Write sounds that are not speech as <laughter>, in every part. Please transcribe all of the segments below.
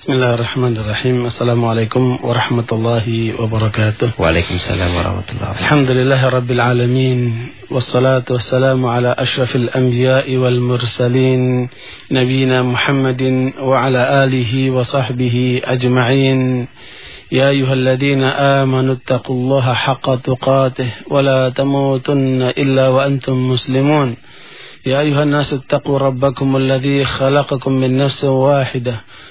بسم الله الرحمن الرحيم السلام عليكم ورحمة الله وبركاته وعليكم السلام ورحمة الله الحمد لله رب العالمين والصلاة والسلام على أشرف الأنبياء والمرسلين نبينا محمد وعلى آله وصحبه أجمعين يا أيها الذين آمنوا اتقوا الله حق تقاته ولا تموتن إلا وأنتم مسلمون يا أيها الناس اتقوا ربكم الذي خلقكم من نفس واحدة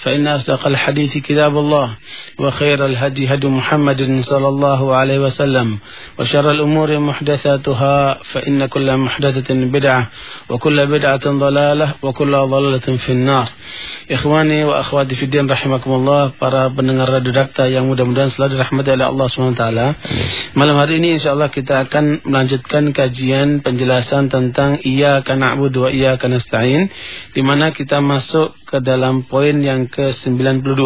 فإن أصدق الحديث كتاب الله وخير الهدي هدي محمد صلى الله عليه وسلم وشر الأمور محدثاتها فإن كل محدثة بدعة وكل بدعة ضلالة وكل ضلالة في النار إخواني وأخواتي في الدين رحمكم الله para pendengar Radio Dakta yang mudah-mudahan selalu dirahmati oleh Allah SWT Malam hari ini insyaAllah kita akan melanjutkan kajian penjelasan tentang Iya kana na'budu wa iya kana nasta'in di mana kita masuk ke dalam poin yang ke-92.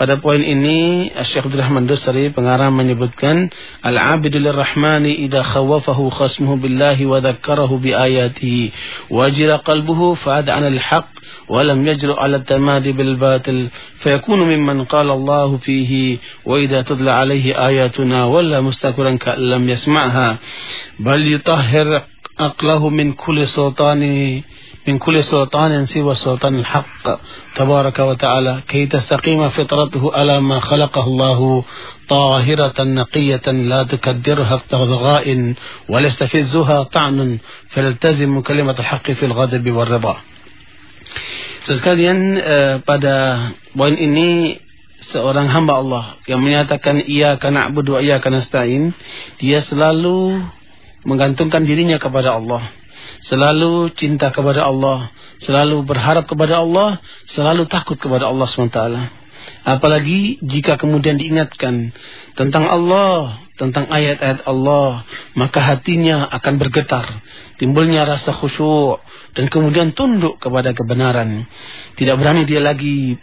Pada poin ini Syekh Abdul Rahman Dusri pengarang menyebutkan al-'abidu lirrahmani idza khawafahu khasmuhu billahi wa dzakkarahu bi ayatihi wajila qalbuhu fa'ada 'anil haqq wa lam yajru 'ala tamadi bil batil fayakunu mimman qala Allah fihi wa idza tudla 'alayhi ayatuna walla mustaqiran ka lam yasma'ha bal yutahhir aqlahu min kulli sultani من كل سلطان سوى السلطان الحق تبارك وتعالى كي تستقيم فطرته على ما خلقه الله طاهرة نقية لا تكدرها افتغاء ولا يستفزها طعن فلتزم كلمة الحق في الغضب والرضا. Sekalian eh, pada poin ini seorang hamba Allah yang menyatakan ia karena abudu ia karena dia selalu menggantungkan dirinya kepada Allah. Selalu cinta kepada Allah, selalu berharap kepada Allah, selalu takut kepada Allah SWT. Apalagi jika kemudian diingatkan tentang Allah, tentang ayat-ayat Allah, maka hatinya akan bergetar. Timbulnya rasa khusyuk dan kemudian tunduk kepada kebenaran. Tidak berani dia lagi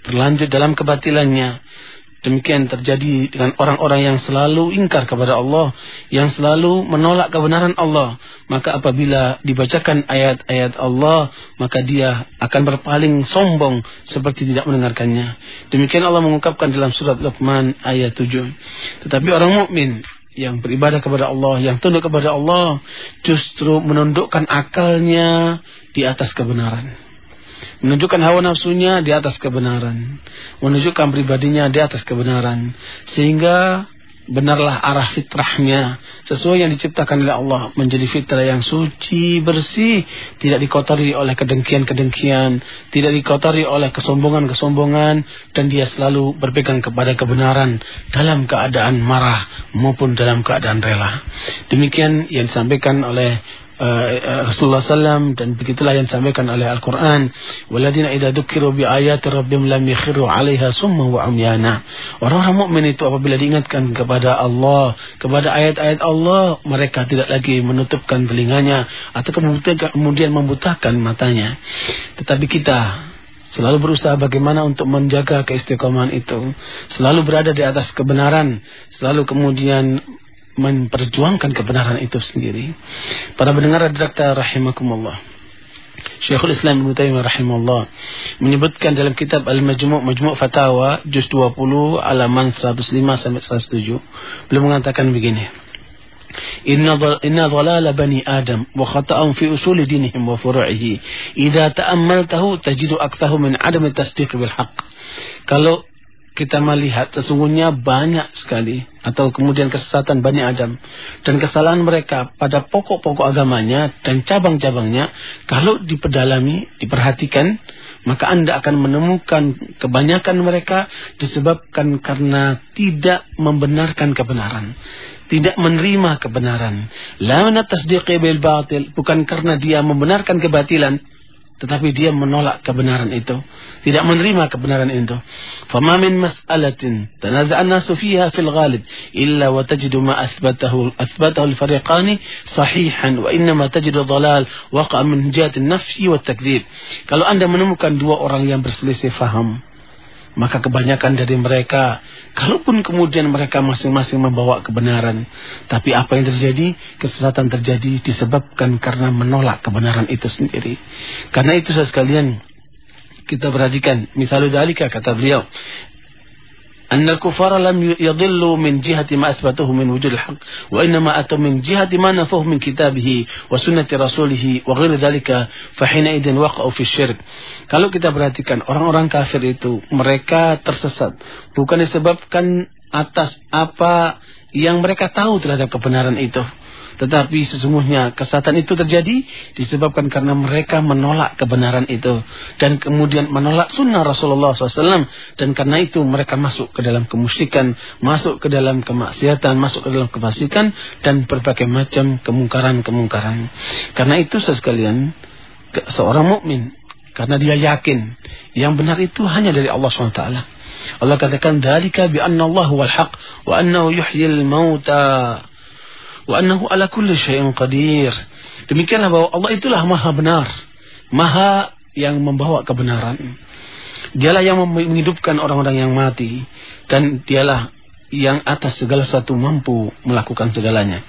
berlanjut dalam kebatilannya Demikian terjadi dengan orang-orang yang selalu ingkar kepada Allah, yang selalu menolak kebenaran Allah. Maka apabila dibacakan ayat-ayat Allah, maka dia akan berpaling sombong seperti tidak mendengarkannya. Demikian Allah mengungkapkan dalam surat Luqman ayat 7. Tetapi orang mukmin yang beribadah kepada Allah, yang tunduk kepada Allah, justru menundukkan akalnya di atas kebenaran menunjukkan hawa nafsunya di atas kebenaran, menunjukkan pribadinya di atas kebenaran, sehingga benarlah arah fitrahnya sesuai yang diciptakan oleh Allah. Menjadi fitrah yang suci bersih tidak dikotori oleh kedengkian-kedengkian tidak dikotori oleh kesombongan-kesombongan dan dia selalu berpegang kepada kebenaran dalam keadaan marah maupun dalam keadaan rela. Demikian yang disampaikan oleh uh, Rasulullah SAW dan begitulah yang disampaikan oleh Al-Quran waladina idza dzukiru bi ayati rabbihim lam yakhiru 'alaiha summa wa umyana orang-orang mukmin itu apabila diingatkan kepada Allah kepada ayat-ayat Allah mereka tidak lagi menutupkan telinganya atau kemudian membutakan matanya tetapi kita Selalu berusaha bagaimana untuk menjaga keistiqomahan itu. Selalu berada di atas kebenaran. Selalu kemudian memperjuangkan kebenaran itu sendiri. Para pendengar redakta rahimakumullah. Syekhul Islam Ibnu Taimiyah rahimahullah menyebutkan dalam kitab Al-Majmu' Majmu' Fatawa juz 20 halaman 105 sampai 107 beliau mengatakan begini Adam wa khata'ahum fi usul dinihim wa furu'ihi idza ta'ammaltahu tajidu aktsahu min adam tasdiq bil haqq kalau kita melihat sesungguhnya banyak sekali atau kemudian kesesatan Bani Adam. Dan kesalahan mereka pada pokok-pokok agamanya dan cabang-cabangnya kalau dipedalami, diperhatikan maka Anda akan menemukan kebanyakan mereka disebabkan karena tidak membenarkan kebenaran tidak menerima kebenaran. La tasdiqi bil batil bukan karena dia membenarkan kebatilan tetapi dia menolak kebenaran itu, tidak menerima kebenaran itu. Fama min mas'alatin tanaza'an nasu fiha fil ghalib illa wa tajidu ma athbatahu athbatahu al-fariqani sahihan wa inna ma tajidu dhalal waqa min jihati nafsi wa takdzib. Kalau Anda menemukan dua orang yang berselisih faham, maka kebanyakan dari mereka, kalaupun kemudian mereka masing-masing membawa kebenaran, tapi apa yang terjadi? Kesesatan terjadi disebabkan karena menolak kebenaran itu sendiri. Karena itu saya sekalian, kita perhatikan, misalnya dalika kata beliau, أن الكفار لم يضلوا من جهة ما أثبته من وجود الحق وإنما أتوا من جهة ما نفوه من كتابه وسنة رسوله وغير ذلك فحينئذ وقعوا في الشرك kalau kita perhatikan orang-orang kafir itu mereka tersesat bukan disebabkan atas apa yang mereka tahu terhadap kebenaran itu tetapi sesungguhnya kesatan itu terjadi disebabkan karena mereka menolak kebenaran itu. Dan kemudian menolak sunnah Rasulullah SAW. Dan karena itu mereka masuk ke dalam kemusyrikan, masuk ke dalam kemaksiatan, masuk ke dalam kefasikan. Dan berbagai macam kemungkaran-kemungkaran. Karena itu sekalian, seorang mukmin karena dia yakin yang benar itu hanya dari Allah SWT. Allah katakan dalika bi anna Allah wal haq wa annahu yuhyil mauta wa annahu ala kulli syai'in qadir. Demikianlah bahwa Allah itulah maha benar, maha yang membawa kebenaran. Dialah yang menghidupkan orang-orang yang mati dan dialah yang atas segala sesuatu mampu melakukan segalanya.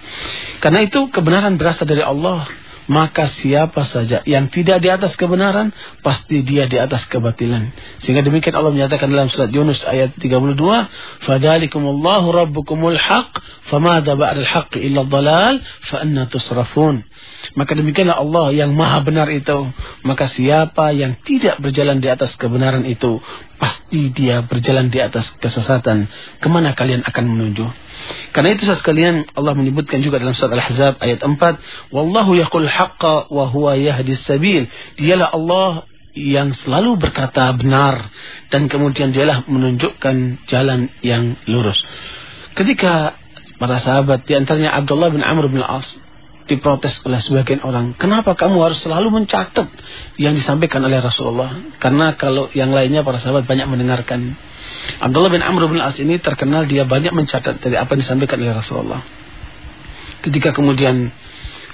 Karena itu kebenaran berasal dari Allah maka siapa saja yang tidak di atas kebenaran pasti dia di atas kebatilan. Sehingga demikian Allah menyatakan dalam surat Yunus ayat 32, "Fadzalikumullahu rabbukumul haq, famada ba'dal haqqi illa dhalal, fa anna tusrafun." Maka demikianlah Allah yang maha benar itu. Maka siapa yang tidak berjalan di atas kebenaran itu, pasti dia berjalan di atas kesesatan. Ke mana kalian akan menuju? Karena itu sekalian Allah menyebutkan juga dalam surat Al-Ahzab ayat 4, Wallahu yaqul haqqa wa huwa yahdis sabil. Dialah Allah yang selalu berkata benar dan kemudian dialah menunjukkan jalan yang lurus. Ketika para sahabat di antaranya Abdullah bin Amr bin Al-As diprotes oleh sebagian orang. Kenapa kamu harus selalu mencatat yang disampaikan oleh Rasulullah? Karena kalau yang lainnya para sahabat banyak mendengarkan. Abdullah bin Amr bin As ini terkenal dia banyak mencatat dari apa yang disampaikan oleh Rasulullah. Ketika kemudian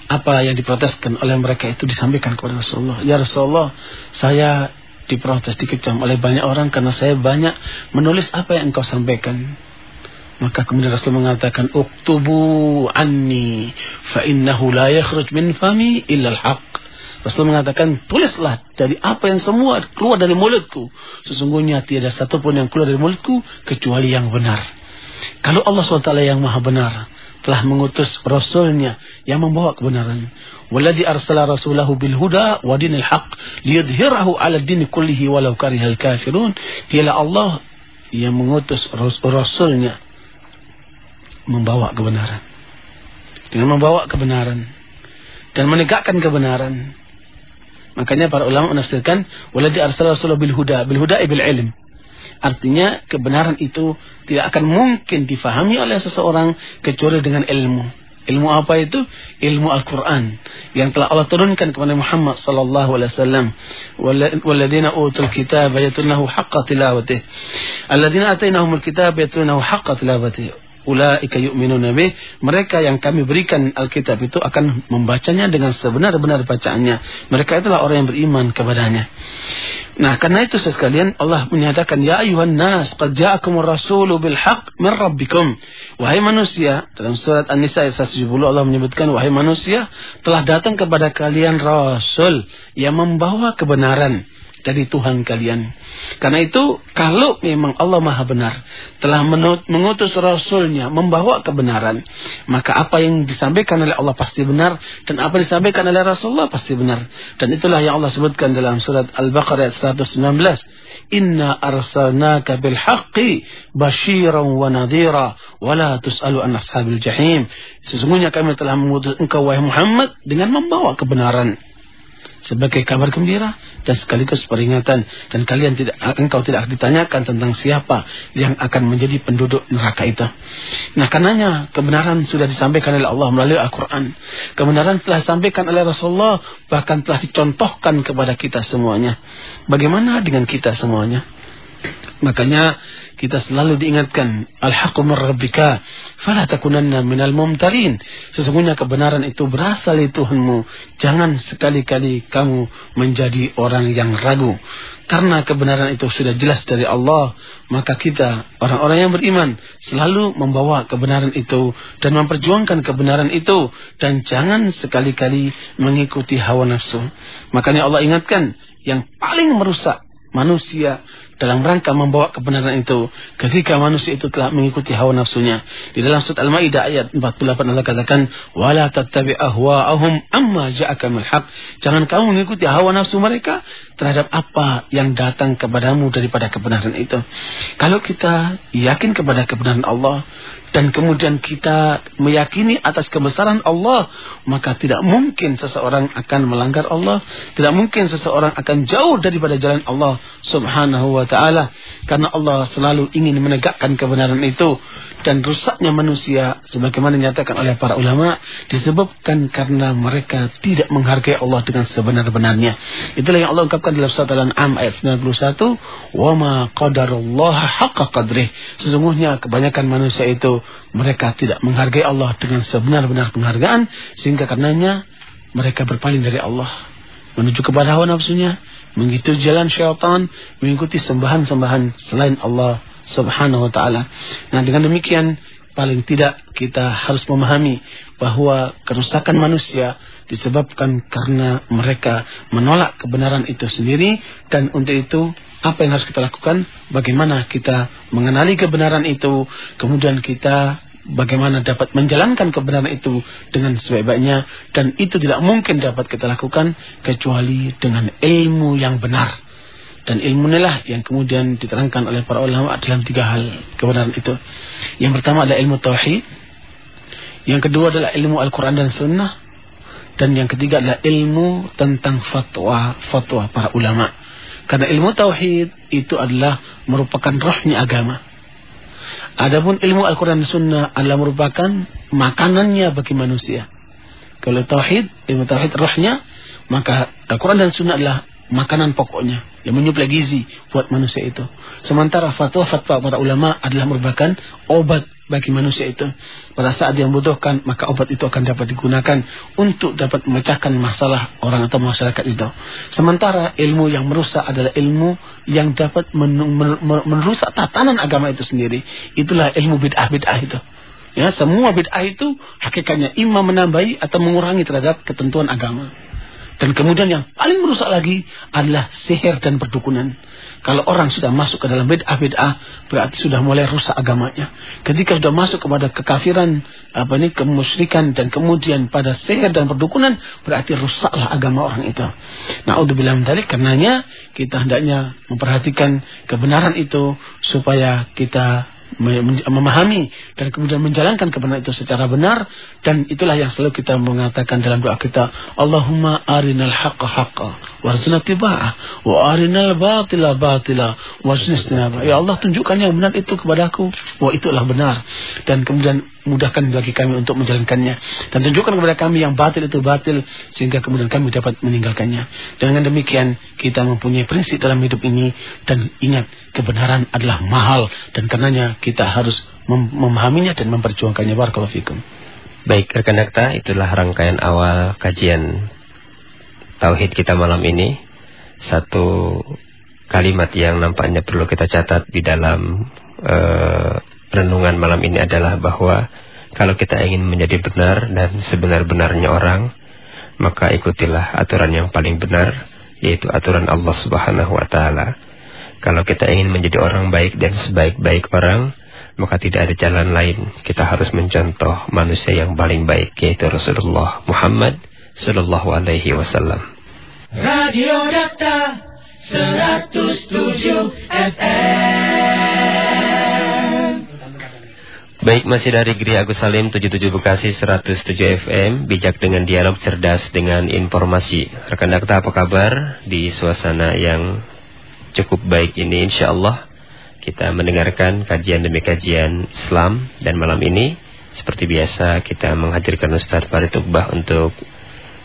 apa yang diproteskan oleh mereka itu disampaikan kepada Rasulullah. Ya Rasulullah, saya diprotes, dikecam oleh banyak orang karena saya banyak menulis apa yang engkau sampaikan. Maka kemudian Rasul mengatakan, "Uktubu anni fa innahu la yakhruj min fami illa al-haq." Rasul mengatakan, tulislah dari apa yang semua keluar dari mulutku. Sesungguhnya tiada satu pun yang keluar dari mulutku kecuali yang benar. Kalau Allah SWT yang maha benar, telah mengutus Rasulnya yang membawa kebenaran. Walladhi arsala rasulahu bil huda wa dinil haq liyudhhirahu ala din kullihi walau karihal kafirun. Dialah Allah yang mengutus Rasulnya membawa kebenaran. Dengan membawa kebenaran dan menegakkan kebenaran. Makanya para ulama menafsirkan waladhi arsala rasulullah bil huda, bil huda bil ilm. Artinya kebenaran itu tidak akan mungkin difahami oleh seseorang kecuali dengan ilmu. Ilmu apa itu? Ilmu Al-Quran yang telah Allah turunkan kepada Muhammad sallallahu alaihi wasallam. Walladzina utul kitab yatlunahu haqqa tilawatih. Alladzina atainahumul kitab yatlunahu haqqa tilawatih ulaika yu'minuna bih. Mereka yang kami berikan Alkitab itu akan membacanya dengan sebenar-benar bacaannya. Mereka itulah orang yang beriman kepadanya. Nah karena itu sekalian Allah menyatakan ya ayuhan nas qad ja'akumur rasulu bil haqq min rabbikum. Wahai manusia dalam surat An-Nisa ayat 170 Allah menyebutkan wahai manusia telah datang kepada kalian rasul yang membawa kebenaran dari Tuhan kalian. Karena itu kalau memang Allah Maha benar telah mengutus Rasulnya membawa kebenaran, maka apa yang disampaikan oleh Allah pasti benar dan apa disampaikan oleh Rasulullah pasti benar. Dan itulah yang Allah sebutkan dalam surat Al-Baqarah ayat 119. Inna arsalnaka bil haqqi basyiran wa nadhira wa la tus'alu an ashabil jahim. Sesungguhnya kami telah mengutus engkau wahai Muhammad dengan membawa kebenaran sebagai kabar gembira dan sekaligus peringatan dan kalian tidak engkau tidak ditanyakan tentang siapa yang akan menjadi penduduk neraka itu. Nah, karenanya kebenaran sudah disampaikan oleh Allah melalui Al-Qur'an. Kebenaran telah disampaikan oleh Rasulullah bahkan telah dicontohkan kepada kita semuanya. Bagaimana dengan kita semuanya? Makanya kita selalu diingatkan al-haqqu min rabbika fala takunanna minal mumtarin. Sesungguhnya kebenaran itu berasal dari Tuhanmu. Jangan sekali-kali kamu menjadi orang yang ragu. Karena kebenaran itu sudah jelas dari Allah, maka kita orang-orang yang beriman selalu membawa kebenaran itu dan memperjuangkan kebenaran itu dan jangan sekali-kali mengikuti hawa nafsu. Makanya Allah ingatkan yang paling merusak manusia dalam rangka membawa kebenaran itu ketika manusia itu telah mengikuti hawa nafsunya. Di dalam surat Al-Maidah ayat 48 Allah katakan, "Wala tattabi ahwa'ahum amma ja'aka minal haq." Jangan kamu mengikuti hawa nafsu mereka terhadap apa yang datang kepadamu daripada kebenaran itu. Kalau kita yakin kepada kebenaran Allah, dan kemudian kita meyakini atas kebesaran Allah, maka tidak mungkin seseorang akan melanggar Allah, tidak mungkin seseorang akan jauh daripada jalan Allah Subhanahu wa taala karena Allah selalu ingin menegakkan kebenaran itu dan rusaknya manusia sebagaimana dinyatakan oleh para ulama disebabkan karena mereka tidak menghargai Allah dengan sebenar-benarnya. Itulah yang Allah ungkapkan dalam surat Al-An'am ayat 91, "Wa ma qadarullaha qadrih." Sesungguhnya kebanyakan manusia itu mereka tidak menghargai Allah dengan sebenar-benar penghargaan sehingga karenanya mereka berpaling dari Allah menuju kepada hawa nafsunya mengikuti jalan syaitan mengikuti sembahan-sembahan selain Allah Subhanahu wa taala. Nah, dengan demikian paling tidak kita harus memahami bahwa kerusakan manusia disebabkan karena mereka menolak kebenaran itu sendiri dan untuk itu apa yang harus kita lakukan? Bagaimana kita mengenali kebenaran itu, kemudian kita bagaimana dapat menjalankan kebenaran itu dengan sebaik-baiknya dan itu tidak mungkin dapat kita lakukan kecuali dengan ilmu yang benar. Dan ilmu inilah yang kemudian diterangkan oleh para ulama dalam tiga hal kebenaran itu. Yang pertama adalah ilmu tauhid. Yang kedua adalah ilmu Al-Quran dan Sunnah. Dan yang ketiga adalah ilmu tentang fatwa-fatwa para ulama. Karena ilmu tauhid itu adalah merupakan rohnya agama. Adapun ilmu Al-Quran dan Sunnah adalah merupakan makanannya bagi manusia. Kalau tauhid, ilmu tauhid rohnya, maka Al-Quran dan Sunnah adalah makanan pokoknya yang menyuplai gizi buat manusia itu. Sementara fatwa-fatwa para ulama adalah merupakan obat bagi manusia itu. Pada saat dia membutuhkan, maka obat itu akan dapat digunakan untuk dapat memecahkan masalah orang atau masyarakat itu. Sementara ilmu yang merusak adalah ilmu yang dapat merusak tatanan agama itu sendiri. Itulah ilmu bid'ah-bid'ah itu. Ya, semua bid'ah itu hakikatnya imam menambahi atau mengurangi terhadap ketentuan agama. Dan kemudian yang paling merusak lagi adalah sihir dan perdukunan. Kalau orang sudah masuk ke dalam bid'ah-bid'ah, berarti sudah mulai rusak agamanya. Ketika sudah masuk kepada kekafiran, apa ini, kemusyrikan, dan kemudian pada sihir dan perdukunan, berarti rusaklah agama orang itu. Nah, untuk bilang tadi, karenanya kita hendaknya memperhatikan kebenaran itu, supaya kita memahami dan kemudian menjalankan kebenaran itu secara benar. Dan itulah yang selalu kita mengatakan dalam doa kita Allahumma arinal haqqa haqqa warzuqna tiba'ah. Wa arinal batila batila. Warzuqna ya Allah tunjukkan yang benar itu kepadaku wah itulah benar. Dan kemudian mudahkan bagi kami untuk menjalankannya. Dan tunjukkan kepada kami yang batil itu batil sehingga kemudian kami dapat meninggalkannya. Dengan demikian kita mempunyai prinsip dalam hidup ini. Dan ingat kebenaran adalah mahal. Dan karenanya kita harus mem memahaminya dan memperjuangkannya. Barakallahu fikum. Baik rekan itulah rangkaian awal kajian tauhid kita malam ini satu kalimat yang nampaknya perlu kita catat di dalam uh, renungan malam ini adalah bahwa kalau kita ingin menjadi benar dan sebenar-benarnya orang, maka ikutilah aturan yang paling benar, yaitu aturan Allah Subhanahu wa taala. Kalau kita ingin menjadi orang baik dan sebaik-baik orang, maka tidak ada jalan lain. Kita harus mencontoh manusia yang paling baik, yaitu Rasulullah Muhammad sallallahu alaihi wasallam. Radio Data 107 FM Baik, masih dari Gri Agus Salim 77 Bekasi 107 FM Bijak dengan dialog cerdas dengan informasi. Rekan Dakta apa kabar Di suasana yang cukup baik ini? Insya Allah Kita mendengarkan kajian demi kajian Islam. Dan malam ini Seperti biasa kita menghadirkan Ustaz Farid Uqbah Untuk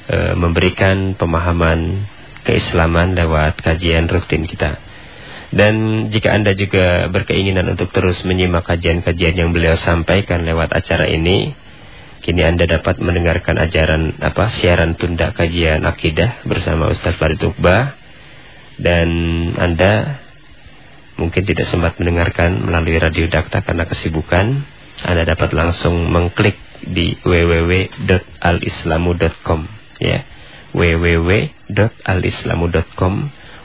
e, memberikan pemahaman keislaman lewat kajian rutin kita. Dan jika Anda juga berkeinginan untuk terus menyimak kajian-kajian yang beliau sampaikan lewat acara ini, kini Anda dapat mendengarkan ajaran apa siaran tunda kajian akidah bersama Ustaz Farid Uqbah. Dan Anda mungkin tidak sempat mendengarkan melalui radio Dakta karena kesibukan, Anda dapat langsung mengklik di www.alislamu.com ya. www.alislamu.com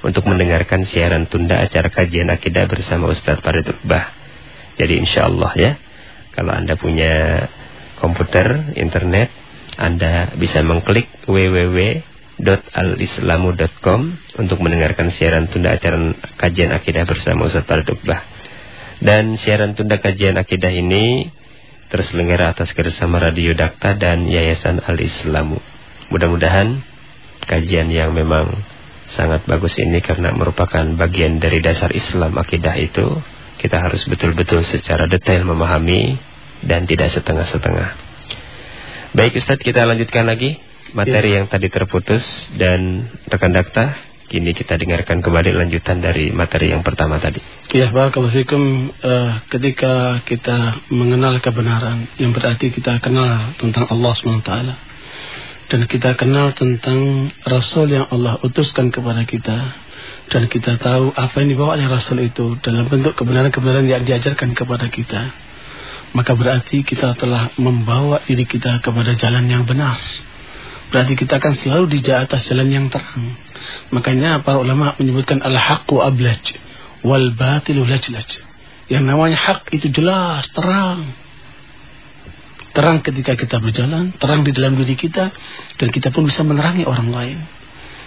untuk mendengarkan siaran tunda acara kajian akidah bersama Ustaz Farid Uqbah. Jadi insya Allah ya, kalau Anda punya komputer, internet, Anda bisa mengklik www.alislamu.com untuk mendengarkan siaran tunda acara kajian akidah bersama Ustaz Farid Uqbah. Dan siaran tunda kajian akidah ini terselenggara atas kerjasama Radio Dakta dan Yayasan Al-Islamu. Mudah-mudahan kajian yang memang sangat bagus ini karena merupakan bagian dari dasar Islam akidah itu kita harus betul-betul secara detail memahami dan tidak setengah-setengah. Baik Ustadz kita lanjutkan lagi materi ya. yang tadi terputus dan rekan dakta kini kita dengarkan kembali lanjutan dari materi yang pertama tadi. Ya, barakallahu fikum uh, ketika kita mengenal kebenaran yang berarti kita kenal tentang Allah SWT dan kita kenal tentang Rasul yang Allah utuskan kepada kita. Dan kita tahu apa yang dibawa oleh Rasul itu dalam bentuk kebenaran-kebenaran yang diajarkan kepada kita. Maka berarti kita telah membawa diri kita kepada jalan yang benar. Berarti kita akan selalu di atas jalan yang terang. Makanya para ulama menyebutkan al-haqqu ablaj wal batilu lajlaj. Yang namanya hak itu jelas terang terang ketika kita berjalan, terang di dalam diri kita, dan kita pun bisa menerangi orang lain.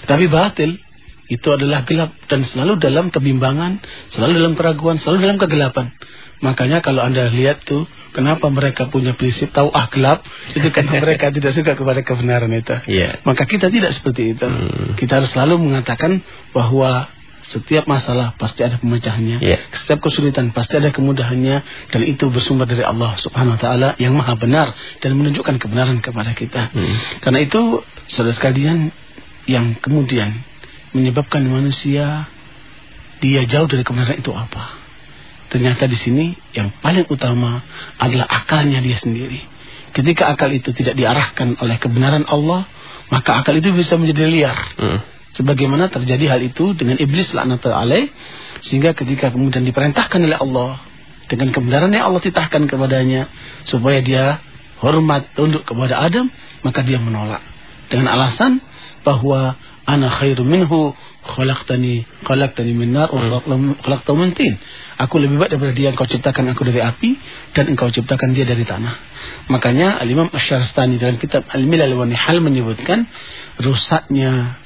Tapi batil itu adalah gelap dan selalu dalam kebimbangan, selalu dalam keraguan, selalu dalam kegelapan. Makanya kalau anda lihat tuh, kenapa mereka punya prinsip tahu ah gelap, itu karena <laughs> mereka tidak suka kepada kebenaran itu. Yeah. Maka kita tidak seperti itu. Hmm. Kita harus selalu mengatakan bahwa setiap masalah pasti ada pemecahannya. Yeah. Setiap kesulitan pasti ada kemudahannya dan itu bersumber dari Allah Subhanahu wa taala yang Maha benar dan menunjukkan kebenaran kepada kita. Hmm. Karena itu saudara sekalian yang kemudian menyebabkan manusia dia jauh dari kebenaran itu apa? Ternyata di sini yang paling utama adalah akalnya dia sendiri. Ketika akal itu tidak diarahkan oleh kebenaran Allah, maka akal itu bisa menjadi liar. Hmm Sebagaimana terjadi hal itu dengan iblis laknat alaih sehingga ketika kemudian diperintahkan oleh Allah dengan kebenaran yang Allah titahkan kepadanya supaya dia hormat tunduk kepada Adam, maka dia menolak dengan alasan bahwa ana khairu minhu khalaqtani khalaqtani min nar wa khalaqtahu min tin. Aku lebih baik daripada dia engkau ciptakan aku dari api dan engkau ciptakan dia dari tanah. Makanya Al-Imam Asy-Syarastani dalam kitab Al-Milal wa Nihal menyebutkan rusaknya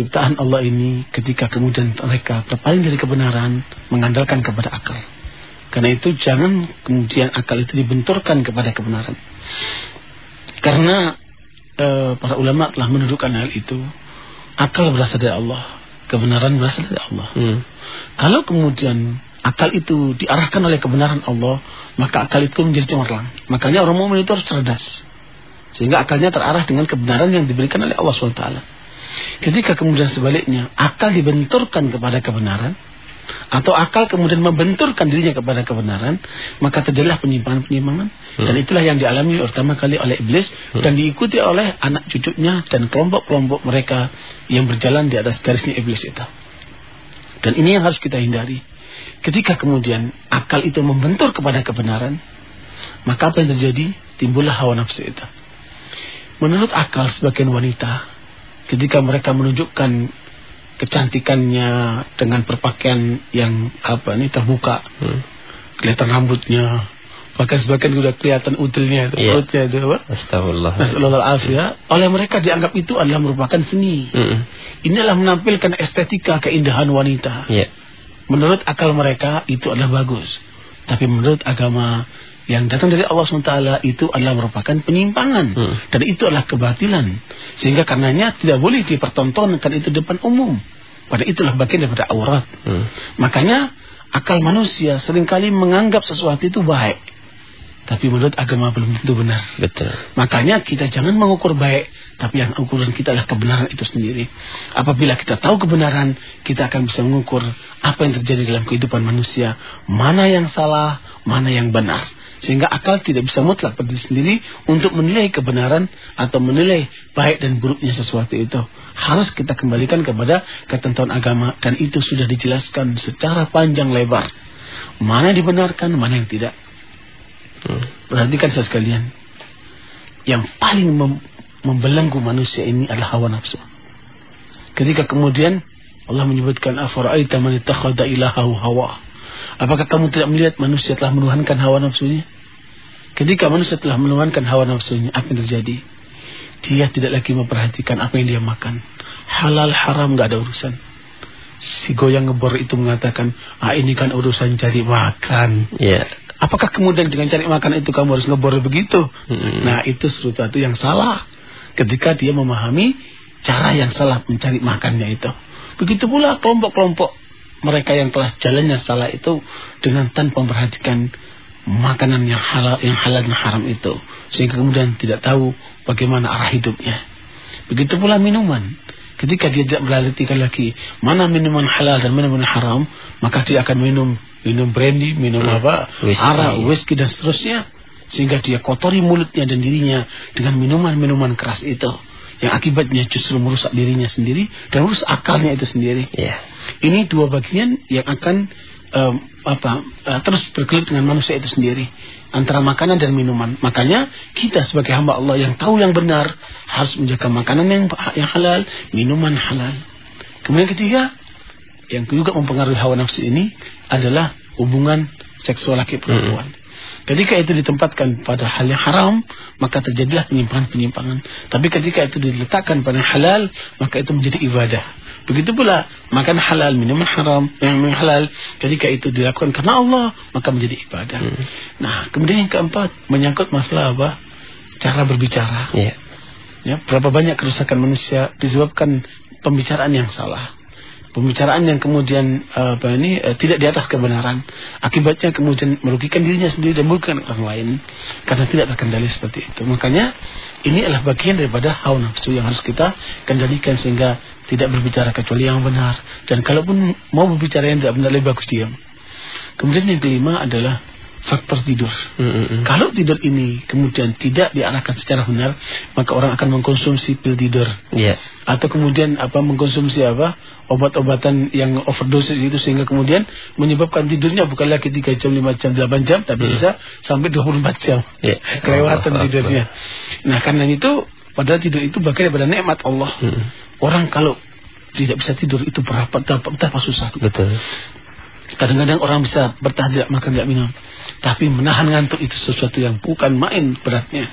ciptaan Allah ini ketika kemudian mereka terpaling dari kebenaran mengandalkan kepada akal. Karena itu jangan kemudian akal itu dibenturkan kepada kebenaran. Karena e, para ulama telah menunjukkan hal itu. Akal berasal dari Allah, kebenaran berasal dari Allah. Hmm. Kalau kemudian akal itu diarahkan oleh kebenaran Allah, maka akal itu menjadi cemerlang. Makanya orang mukmin itu harus cerdas. Sehingga akalnya terarah dengan kebenaran yang diberikan oleh Allah SWT. Ketika kemudian sebaliknya akal dibenturkan kepada kebenaran atau akal kemudian membenturkan dirinya kepada kebenaran, maka terjadilah penyimpangan-penyimpangan hmm. dan itulah yang dialami pertama kali oleh iblis hmm. dan diikuti oleh anak cucunya dan kelompok-kelompok mereka yang berjalan di atas garisnya iblis itu. Dan ini yang harus kita hindari. Ketika kemudian akal itu membentur kepada kebenaran, maka apa yang terjadi? Timbullah hawa nafsu itu. Menurut akal sebagian wanita, ketika mereka menunjukkan kecantikannya dengan berpakaian yang apa ini terbuka. Hmm. kelihatan rambutnya. Bahkan sebagian sudah kelihatan utelnya itu yeah. perutnya itu apa? Astagfirullah astagfirullah oleh mereka dianggap itu adalah merupakan seni. Hmm. inilah menampilkan estetika keindahan wanita. Yeah. menurut akal mereka itu adalah bagus. Tapi menurut agama yang datang dari Allah SWT itu adalah merupakan penyimpangan Hmm. dan itu adalah kebatilan sehingga karenanya tidak boleh dipertontonkan itu depan umum pada itulah bagian daripada aurat Hmm. makanya akal manusia sering kali menganggap sesuatu itu baik tapi menurut agama belum tentu benar Betul. Makanya kita jangan mengukur baik, tapi yang ukuran kita adalah kebenaran itu sendiri. Apabila kita tahu kebenaran, kita akan bisa mengukur apa yang terjadi dalam kehidupan manusia, mana yang salah, mana yang benar. Sehingga akal tidak bisa mutlak berdiri sendiri untuk menilai kebenaran atau menilai baik dan buruknya sesuatu itu. Harus kita kembalikan kepada ketentuan agama dan itu sudah dijelaskan secara panjang lebar. Mana yang dibenarkan, mana yang tidak. Hmm. Perhatikan saya sekalian. Yang paling mem membelenggu manusia ini adalah hawa nafsu. Ketika kemudian Allah menyebutkan afara'aita man ittakhadha ilahahu hawa. Apakah kamu tidak melihat manusia telah menuhankan hawa nafsunya? Ketika manusia telah menuhankan hawa nafsunya, apa yang terjadi? Dia tidak lagi memperhatikan apa yang dia makan. Halal haram nggak ada urusan. Si goyang ngebor itu mengatakan, ah ini kan urusan cari makan. Ya. Apakah kemudian dengan cari makan itu kamu harus ngebor begitu? Hmm. Nah itu sesuatu yang salah. Ketika dia memahami cara yang salah mencari makannya itu. Begitu pula kelompok-kelompok mereka yang telah jalannya salah itu dengan tanpa memperhatikan makanan yang halal, yang halal dan haram itu. Sehingga kemudian tidak tahu bagaimana arah hidupnya. Begitu pula minuman. Ketika dia tidak memperhatikan lagi mana minuman halal dan minuman haram, maka dia akan minum minum brandy, minum Hmm. apa, Whisky. arak, whisky dan seterusnya, sehingga dia kotori mulutnya dan dirinya dengan minuman-minuman keras itu, yang akibatnya justru merusak dirinya sendiri dan merusak akalnya itu sendiri. Ya. Ini dua bagian yang akan em, apa eh, terus berkelit dengan manusia itu sendiri antara makanan dan minuman. Makanya kita sebagai hamba Allah yang tahu yang benar harus menjaga makanan yang yang halal, minuman halal. Kemudian ketiga yang juga mempengaruhi hawa nafsu ini adalah hubungan seksual laki perempuan. Ketika itu ditempatkan pada hal yang haram, maka terjadilah penyimpangan-penyimpangan. Tapi ketika itu diletakkan pada halal, maka itu menjadi ibadah. Begitu pula makan halal, minuman haram, minuman halal. Ketika itu dilakukan karena Allah, maka menjadi ibadah. Nah, kemudian yang keempat menyangkut masalah apa? Cara berbicara. Ya. Ya, berapa banyak kerusakan manusia disebabkan pembicaraan yang salah. Pembicaraan yang kemudian eh, apa ini eh, tidak di atas kebenaran, akibatnya kemudian merugikan dirinya sendiri dan merugikan orang lain karena tidak terkendali seperti itu. Makanya ini adalah bagian daripada hawa nafsu yang harus kita kendalikan sehingga tidak berbicara kecuali yang benar dan kalaupun mau berbicara yang tidak benar lebih bagus diam. Kemudian yang kelima adalah faktor tidur. Hmm, hmm. Kalau tidur ini kemudian tidak diarahkan secara benar, maka orang akan mengkonsumsi pil tidur Ya. atau kemudian apa mengkonsumsi apa obat-obatan yang overdosis itu sehingga kemudian menyebabkan tidurnya bukan lagi 3 jam, 5 jam, 8 jam tapi Hmm. bisa sampai 24 jam. Ya. Kelewatan Allah tidurnya. Nah, karena itu padahal tidur itu bagian daripada nikmat Allah. Hmm. Orang kalau tidak bisa tidur itu berapa betapa susah. Betul. Kadang-kadang orang bisa bertahan tidak makan tidak minum, tapi menahan ngantuk itu sesuatu yang bukan main beratnya.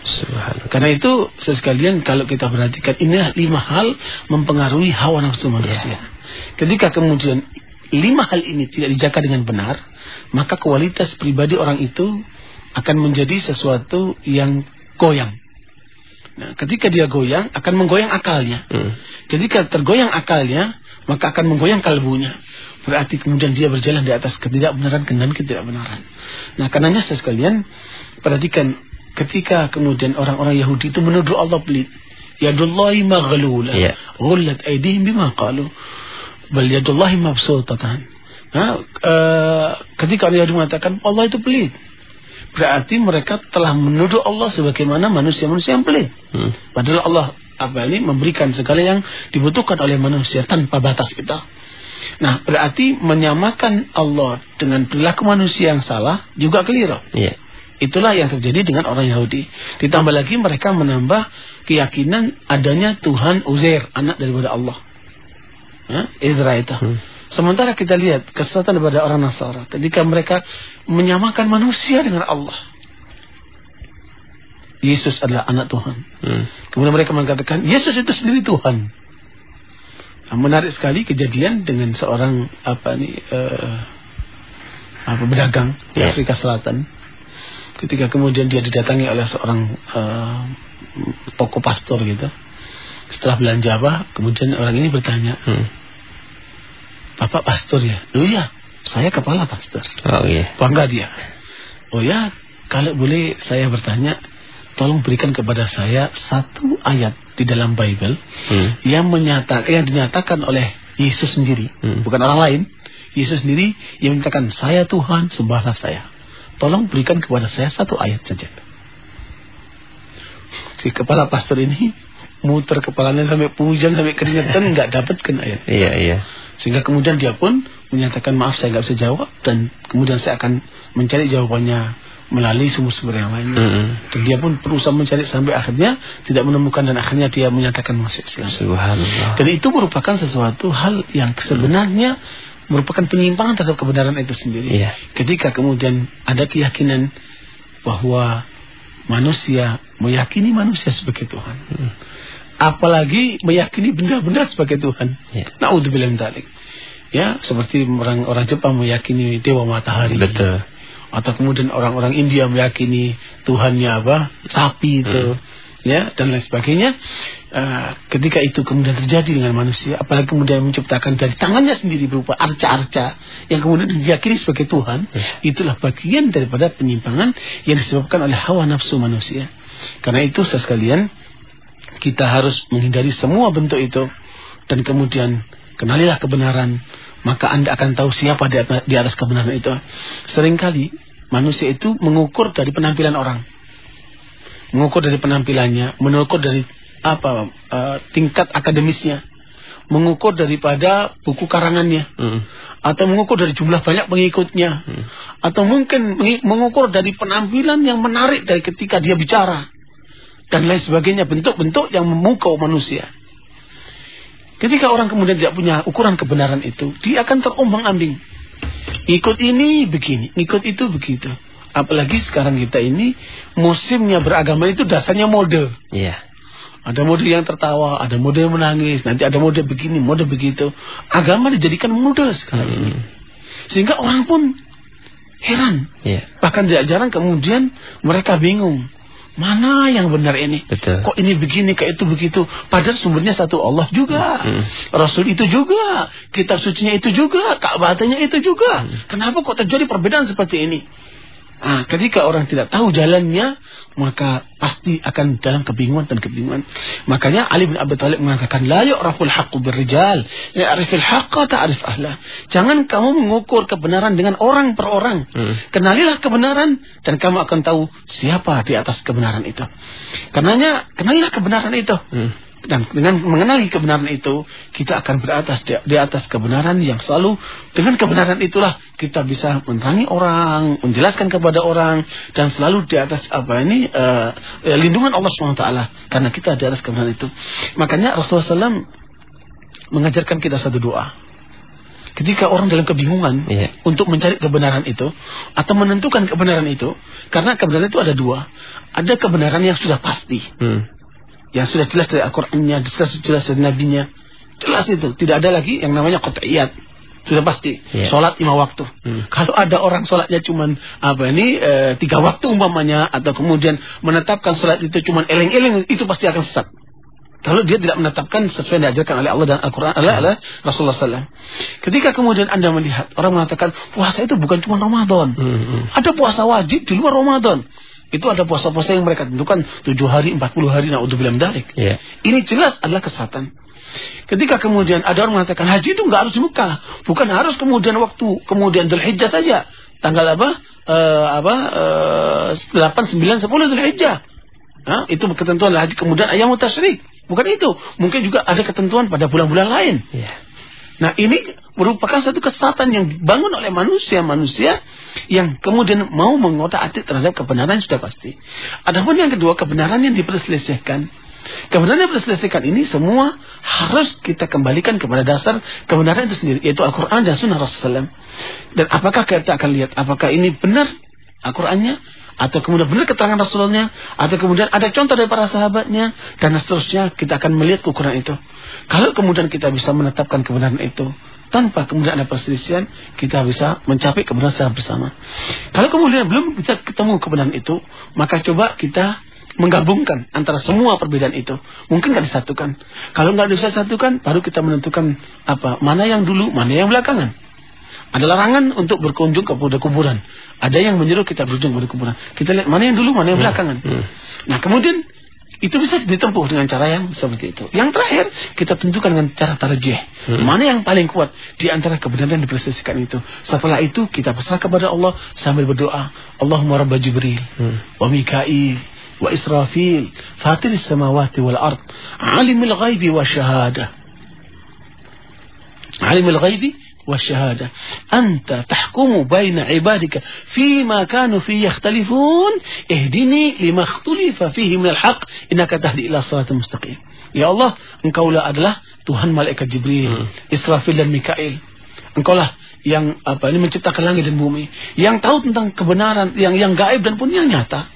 Karena itu sekalian kalau kita perhatikan inilah lima hal mempengaruhi hawa nafsu manusia. Ketika kemudian lima hal ini tidak dijaga dengan benar, maka kualitas pribadi orang itu akan menjadi sesuatu yang goyang. Nah, ketika dia goyang akan menggoyang akalnya. Hmm. Ketika tergoyang akalnya, maka akan menggoyang kalbunya. Berarti kemudian dia berjalan di atas ketidakbenaran dan ketidakbenaran. Nah, karenanya saya sekalian, perhatikan ketika kemudian orang-orang Yahudi itu menuduh Allah pelit. Yadullahi maghlula. Iya. Ghullat aydihim bima qalu. Bal yadullahi mabsutatan. Nah, eh, ketika orang Yahudi mengatakan Allah itu pelit. Berarti mereka telah menuduh Allah sebagaimana manusia-manusia yang pelit. Hmm. Padahal Allah apa ini memberikan segala yang dibutuhkan oleh manusia tanpa batas kita. Nah, berarti menyamakan Allah dengan perilaku manusia yang salah juga keliru. Iya. Itulah yang terjadi dengan orang Yahudi. Ditambah lagi mereka menambah keyakinan adanya Tuhan Uzair, anak daripada Allah. Ya, Israel itu. Hmm. Sementara kita lihat kesesatan daripada orang Nasara ketika mereka menyamakan manusia dengan Allah. Yesus adalah anak Tuhan. Hmm. Kemudian mereka mengatakan Yesus itu sendiri Tuhan. Nah, menarik sekali kejadian dengan seorang apa nih eh, apa berdagang di Ya. Afrika Selatan. Ketika kemudian dia didatangi oleh seorang uh, toko pastor gitu. Setelah belanja apa, kemudian orang ini bertanya, Hmm. Bapak pastor ya? Oh iya, saya kepala pastor. Oh iya. Bangga dia. Oh ya, kalau boleh saya bertanya, tolong berikan kepada saya satu ayat di dalam Bible Hmm. yang menyatakan yang dinyatakan oleh Yesus sendiri, Hmm. bukan orang lain. Yesus sendiri yang menyatakan saya Tuhan, sembahlah saya. Tolong berikan kepada saya satu ayat saja. Si kepala pastor ini muter kepalanya sampai pujang sampai keringetan nggak dapatkan ayat. Iya, iya. Sehingga kemudian dia pun menyatakan maaf saya nggak bisa jawab dan kemudian saya akan mencari jawabannya melalui sumber-sumber yang lainnya. Hmm. Dan dia pun berusaha mencari sampai akhirnya tidak menemukan dan akhirnya dia menyatakan masuk Islam. Subhanallah. Dan itu merupakan sesuatu hal yang sebenarnya merupakan penyimpangan terhadap kebenaran itu sendiri. Iya. Ketika kemudian ada keyakinan bahwa manusia meyakini manusia sebagai Tuhan. Hmm. Apalagi meyakini benda-benda sebagai Tuhan. Iya. Naudzubillah min. Ya, seperti orang orang Jepang meyakini dewa matahari. Betul. Atau kemudian orang-orang India meyakini Tuhannya apa? Sapi itu. Hmm. Ya, dan lain sebagainya. Eh, ketika itu kemudian terjadi dengan manusia, apalagi kemudian menciptakan dari tangannya sendiri berupa arca-arca yang kemudian diyakini sebagai Tuhan, itulah bagian daripada penyimpangan yang disebabkan oleh hawa nafsu manusia. Karena itu sekalian kita harus menghindari semua bentuk itu dan kemudian kenalilah kebenaran maka anda akan tahu siapa di atas, kebenaran itu sering kali manusia itu mengukur dari penampilan orang mengukur dari penampilannya mengukur dari apa eh, tingkat akademisnya mengukur daripada buku karangannya Hmm. atau mengukur dari jumlah banyak pengikutnya Hmm. atau mungkin mengukur dari penampilan yang menarik dari ketika dia bicara dan lain sebagainya bentuk-bentuk yang memukau manusia. Ketika orang kemudian tidak punya ukuran kebenaran itu, dia akan terombang-ambing. Ikut ini begini, ikut itu begitu. Apalagi sekarang kita ini musimnya beragama itu dasarnya mode. Iya. Ada mode yang tertawa, ada mode yang menangis, nanti ada mode begini, mode begitu. Agama dijadikan mode sekarang ini. Hmm. Sehingga orang pun heran. Iya. Bahkan tidak jarang kemudian mereka bingung. Mana yang benar ini? Betul. Kok ini begini, kayak itu begitu. Padahal sumbernya satu Allah juga. Hmm. Rasul itu juga. Kitab sucinya itu juga. Ka'bahnya itu juga. Hmm. Kenapa kok terjadi perbedaan seperti ini? Nah, ketika orang tidak tahu jalannya, maka pasti akan dalam kebingungan dan kebingungan. Makanya Ali bin Abi Thalib mengatakan, La yu'raful haqqu birrijal, ya'rifil haqqa ta'rif ahla. Jangan kamu mengukur kebenaran dengan orang per orang. Hmm. Kenalilah kebenaran dan kamu akan tahu siapa di atas kebenaran itu. Karenanya, kenalilah kebenaran itu. Hmm. Dan dengan mengenali kebenaran itu, kita akan beratas di, di atas kebenaran yang selalu dengan kebenaran itulah kita bisa menerangi orang, menjelaskan kepada orang dan selalu di atas apa ini eh, lindungan Allah SWT karena kita di atas kebenaran itu. Makanya Rasulullah SAW mengajarkan kita satu doa. Ketika orang dalam kebingungan Iya. untuk mencari kebenaran itu atau menentukan kebenaran itu, karena kebenaran itu ada dua. Ada kebenaran yang sudah pasti, Hmm. Yang sudah jelas dari Al-Qur'annya, jelas jelas dari Nabinya. Jelas itu, tidak ada lagi yang namanya qat'iyat. Sudah pasti. Iya. Sholat lima waktu. Hmm. Kalau ada orang sholatnya cuman apa ini eh, tiga waktu umpamanya atau kemudian menetapkan sholat itu cuman eleng-eleng itu pasti akan sesat. Kalau dia tidak menetapkan sesuai yang diajarkan oleh Allah dan Al-Quran oleh, oleh Rasulullah SAW. Ketika kemudian anda melihat orang mengatakan puasa itu bukan cuma Ramadan. Hmm. hmm. Ada puasa wajib di luar Ramadan. Itu ada puasa-puasa yang mereka tentukan 7 hari, 40 hari, na'udzubillah min dzalik. Iya. Ini jelas adalah kesatan. Ketika kemudian ada orang mengatakan haji itu nggak harus di Mekah, bukan harus kemudian waktu kemudian Dzulhijjah saja. Tanggal apa? Eh, apa? Eh, 8, 9, 10 Dzulhijjah. Hah? Itu ketentuan haji kemudian ayam tasyrik. Bukan itu. Mungkin juga ada ketentuan pada bulan-bulan lain. Iya. Nah ini merupakan satu kesesatan yang dibangun oleh manusia-manusia yang kemudian mau mengotak atik terhadap kebenaran sudah pasti. Adapun yang kedua kebenaran yang diperselisihkan. Kebenaran yang diperselisihkan ini semua harus kita kembalikan kepada dasar kebenaran itu sendiri yaitu Al-Quran dan Sunnah Rasulullah. Dan apakah kita akan lihat apakah ini benar Al-Qurannya atau kemudian benar keterangan Rasulnya atau kemudian ada contoh dari para sahabatnya dan seterusnya kita akan melihat ukuran itu. Kalau kemudian kita bisa menetapkan kebenaran itu, tanpa kemudian ada perselisihan, kita bisa mencapai kebenaran secara bersama. Kalau kemudian belum bisa ketemu kebenaran itu, maka coba kita menggabungkan antara semua perbedaan itu. Mungkin nggak disatukan. Kalau nggak bisa satukan, baru kita menentukan apa mana yang dulu, mana yang belakangan. Ada larangan untuk berkunjung kepada kuburan. Ada yang menyuruh kita berkunjung kepada kuburan. Kita lihat mana yang dulu, mana yang hmm. belakangan. Hmm. Nah kemudian itu bisa ditempuh dengan cara yang seperti itu. Yang terakhir, kita tentukan dengan cara tarjih. Hmm. Mana yang paling kuat di antara kebenaran yang dipresisikan itu. Setelah itu, kita pasrah kepada Allah sambil berdoa. Allahumma rabba Jibril, hmm. wa Mikail, wa Israfil, fatiris samawati wal ard, alimil ghaibi wa syahadah. Alimil ghaibi والشهادة أنت تحكم بين عبادك فيما كانوا فيه يختلفون اهدني لما اختلف فيه من الحق إنك تهدي إلى صراط مستقيم Ya Allah, Engkaulah adalah Tuhan malaikat Jibril, hmm. Israfil dan Mikail. Engkaulah yang apa ini menciptakan langit dan bumi, yang tahu tentang kebenaran, yang yang gaib dan pun yang nyata.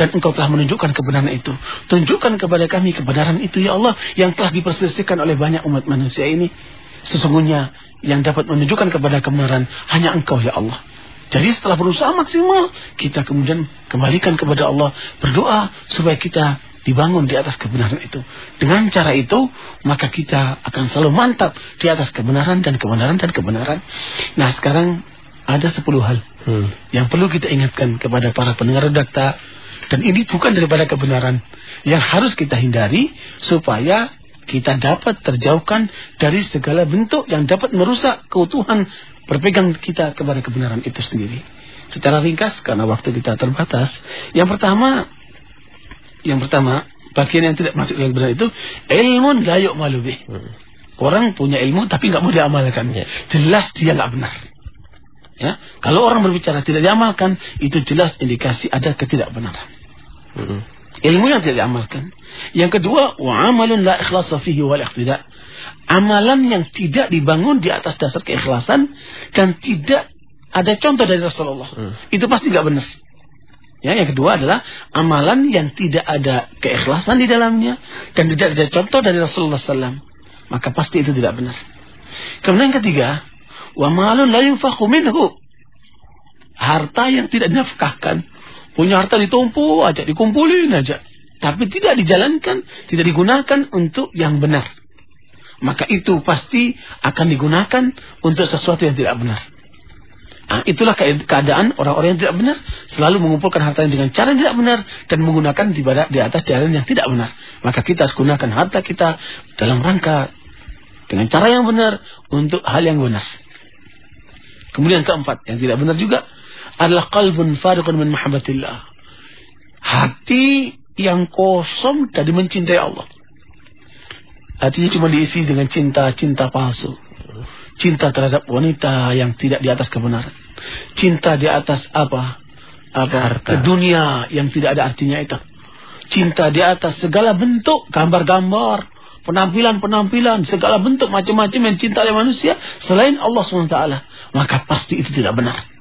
Dan engkau telah menunjukkan kebenaran itu. Tunjukkan kepada kami kebenaran itu ya Allah yang telah diperselisihkan oleh banyak umat manusia ini. Sesungguhnya yang dapat menunjukkan kepada kebenaran hanya Engkau ya Allah. Jadi setelah berusaha maksimal, kita kemudian kembalikan kepada Allah, berdoa supaya kita dibangun di atas kebenaran itu. Dengan cara itu, maka kita akan selalu mantap di atas kebenaran dan kebenaran dan kebenaran. Nah sekarang ada sepuluh hal hmm. yang perlu kita ingatkan kepada para pendengar data. Dan ini bukan daripada kebenaran yang harus kita hindari supaya kita dapat terjauhkan dari segala bentuk yang dapat merusak keutuhan berpegang kita kepada kebenaran itu sendiri. Secara ringkas karena waktu kita terbatas, yang pertama yang pertama bagian yang tidak masuk yang benar itu ilmu layuk malubi. Hmm. Orang punya ilmu tapi nggak mau diamalkan. Ya. Jelas dia nggak benar. Ya, kalau orang berbicara tidak diamalkan, itu jelas indikasi ada ketidakbenaran. Hmm. Ilmu yang tidak diamalkan. Yang kedua, wa amalun la ikhlasa fihi wal iqtida. Amalan yang tidak dibangun di atas dasar keikhlasan dan tidak ada contoh dari Rasulullah. Hmm. Itu pasti tidak benar. Ya, yang kedua adalah amalan yang tidak ada keikhlasan di dalamnya dan tidak ada contoh dari Rasulullah SAW. Maka pasti itu tidak benar. Kemudian yang ketiga, wa malun la minhu. Harta yang tidak dinafkahkan Punya harta ditumpu aja, dikumpulin aja. Tapi tidak dijalankan, tidak digunakan untuk yang benar. Maka itu pasti akan digunakan untuk sesuatu yang tidak benar. Nah, itulah keadaan orang-orang yang tidak benar selalu mengumpulkan hartanya dengan cara yang tidak benar dan menggunakan di, di atas jalan yang tidak benar. Maka kita harus gunakan harta kita dalam rangka dengan cara yang benar untuk hal yang benar. Kemudian keempat yang tidak benar juga adalah qalbun fariqun min mahabbatillah. Hati yang kosong dari mencintai Allah. Hatinya cuma diisi dengan cinta-cinta palsu. Cinta terhadap wanita yang tidak di atas kebenaran. Cinta di atas apa? Apa? Harta. Dunia yang tidak ada artinya itu. Cinta di atas segala bentuk gambar-gambar, penampilan-penampilan, segala bentuk macam-macam yang cinta oleh manusia selain Allah SWT. Maka pasti itu tidak benar.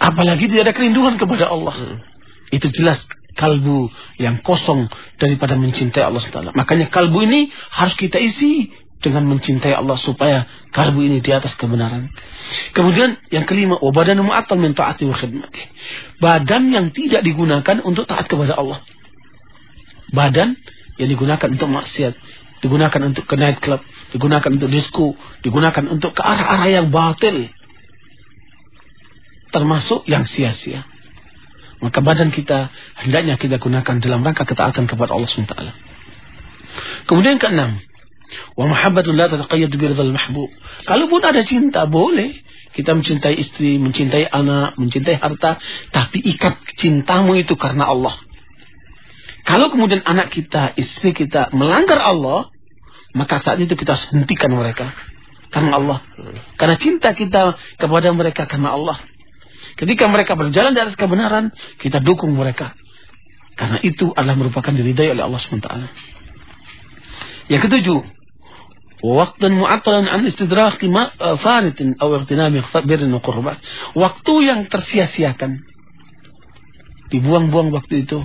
Apalagi tidak ada kerinduan kepada Allah. Hmm. Itu jelas kalbu yang kosong daripada mencintai Allah SWT. Makanya kalbu ini harus kita isi dengan mencintai Allah supaya kalbu ini di atas kebenaran. Kemudian yang kelima, wabadan mu'attal min ta'ati wa khidmati. Badan yang tidak digunakan untuk taat kepada Allah. Badan yang digunakan untuk maksiat, digunakan untuk ke night club, digunakan untuk disco, digunakan untuk ke arah-arah yang batil termasuk yang sia-sia. Maka badan kita hendaknya kita gunakan dalam rangka ketaatan kepada Allah SWT. Kemudian keenam, wa mahabbatun la tataqayyad bi ridhal mahbub. Kalaupun ada cinta boleh kita mencintai istri, mencintai anak, mencintai harta, tapi ikat cintamu itu karena Allah. Kalau kemudian anak kita, istri kita melanggar Allah, maka saat itu kita hentikan mereka karena Allah. Karena cinta kita kepada mereka karena Allah. Ketika mereka berjalan di atas kebenaran, kita dukung mereka. Karena itu adalah merupakan diridai oleh Allah SWT. Yang ketujuh, mu'attalan an istidraki eh, faritin atau ightinami birin qurbat. Waktu yang tersia-siakan. Dibuang-buang waktu itu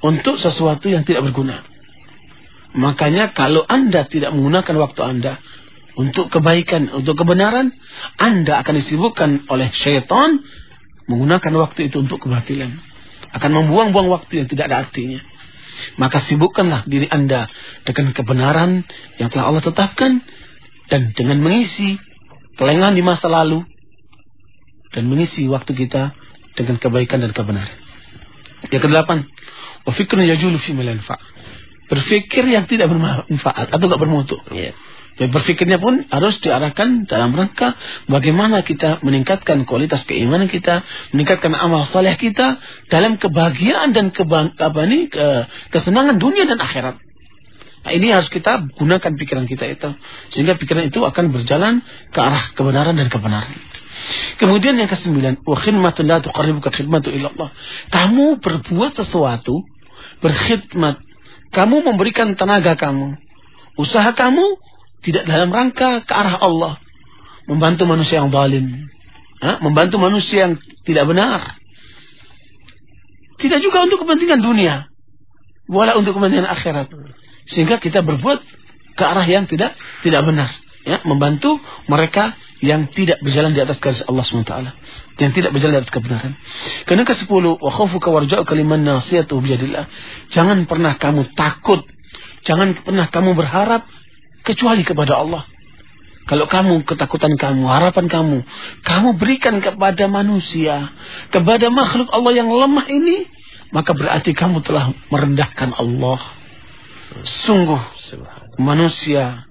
untuk sesuatu yang tidak berguna. Makanya kalau Anda tidak menggunakan waktu Anda untuk kebaikan, untuk kebenaran, Anda akan disibukkan oleh syaitan menggunakan waktu itu untuk kebatilan. Akan membuang-buang waktu yang tidak ada artinya. Maka sibukkanlah diri Anda dengan kebenaran yang telah Allah tetapkan dan dengan mengisi kelengahan di masa lalu dan mengisi waktu kita dengan kebaikan dan kebenaran. Yang kedelapan, wafikrun yajulu fi. Berpikir yang tidak bermanfaat atau tidak bermutu. Yeah. Dan berpikirnya pun harus diarahkan dalam rangka bagaimana kita meningkatkan kualitas keimanan kita, meningkatkan amal saleh kita dalam kebahagiaan dan kebang, apa ini, ke, kesenangan dunia dan akhirat. Nah, ini harus kita gunakan pikiran kita itu sehingga pikiran itu akan berjalan ke arah kebenaran dan kebenaran. Kemudian yang kesembilan, wa khidmatun la tuqarribuka khidmatu ilallah. Kamu berbuat sesuatu, berkhidmat, kamu memberikan tenaga kamu, usaha kamu tidak dalam rangka ke arah Allah. Membantu manusia yang zalim. Ha? Membantu manusia yang tidak benar. Tidak juga untuk kepentingan dunia. Wala untuk kepentingan akhirat. Sehingga kita berbuat ke arah yang tidak tidak benar. Ya, membantu mereka yang tidak berjalan di atas garis Allah SWT. Yang tidak berjalan di atas kebenaran. Karena ke sepuluh, wa khawfuka warja'uka liman biyadillah. Jangan pernah kamu takut. Jangan pernah kamu berharap kecuali kepada Allah. Kalau kamu, ketakutan kamu, harapan kamu, kamu berikan kepada manusia, kepada makhluk Allah yang lemah ini, maka berarti kamu telah merendahkan Allah. Sungguh manusia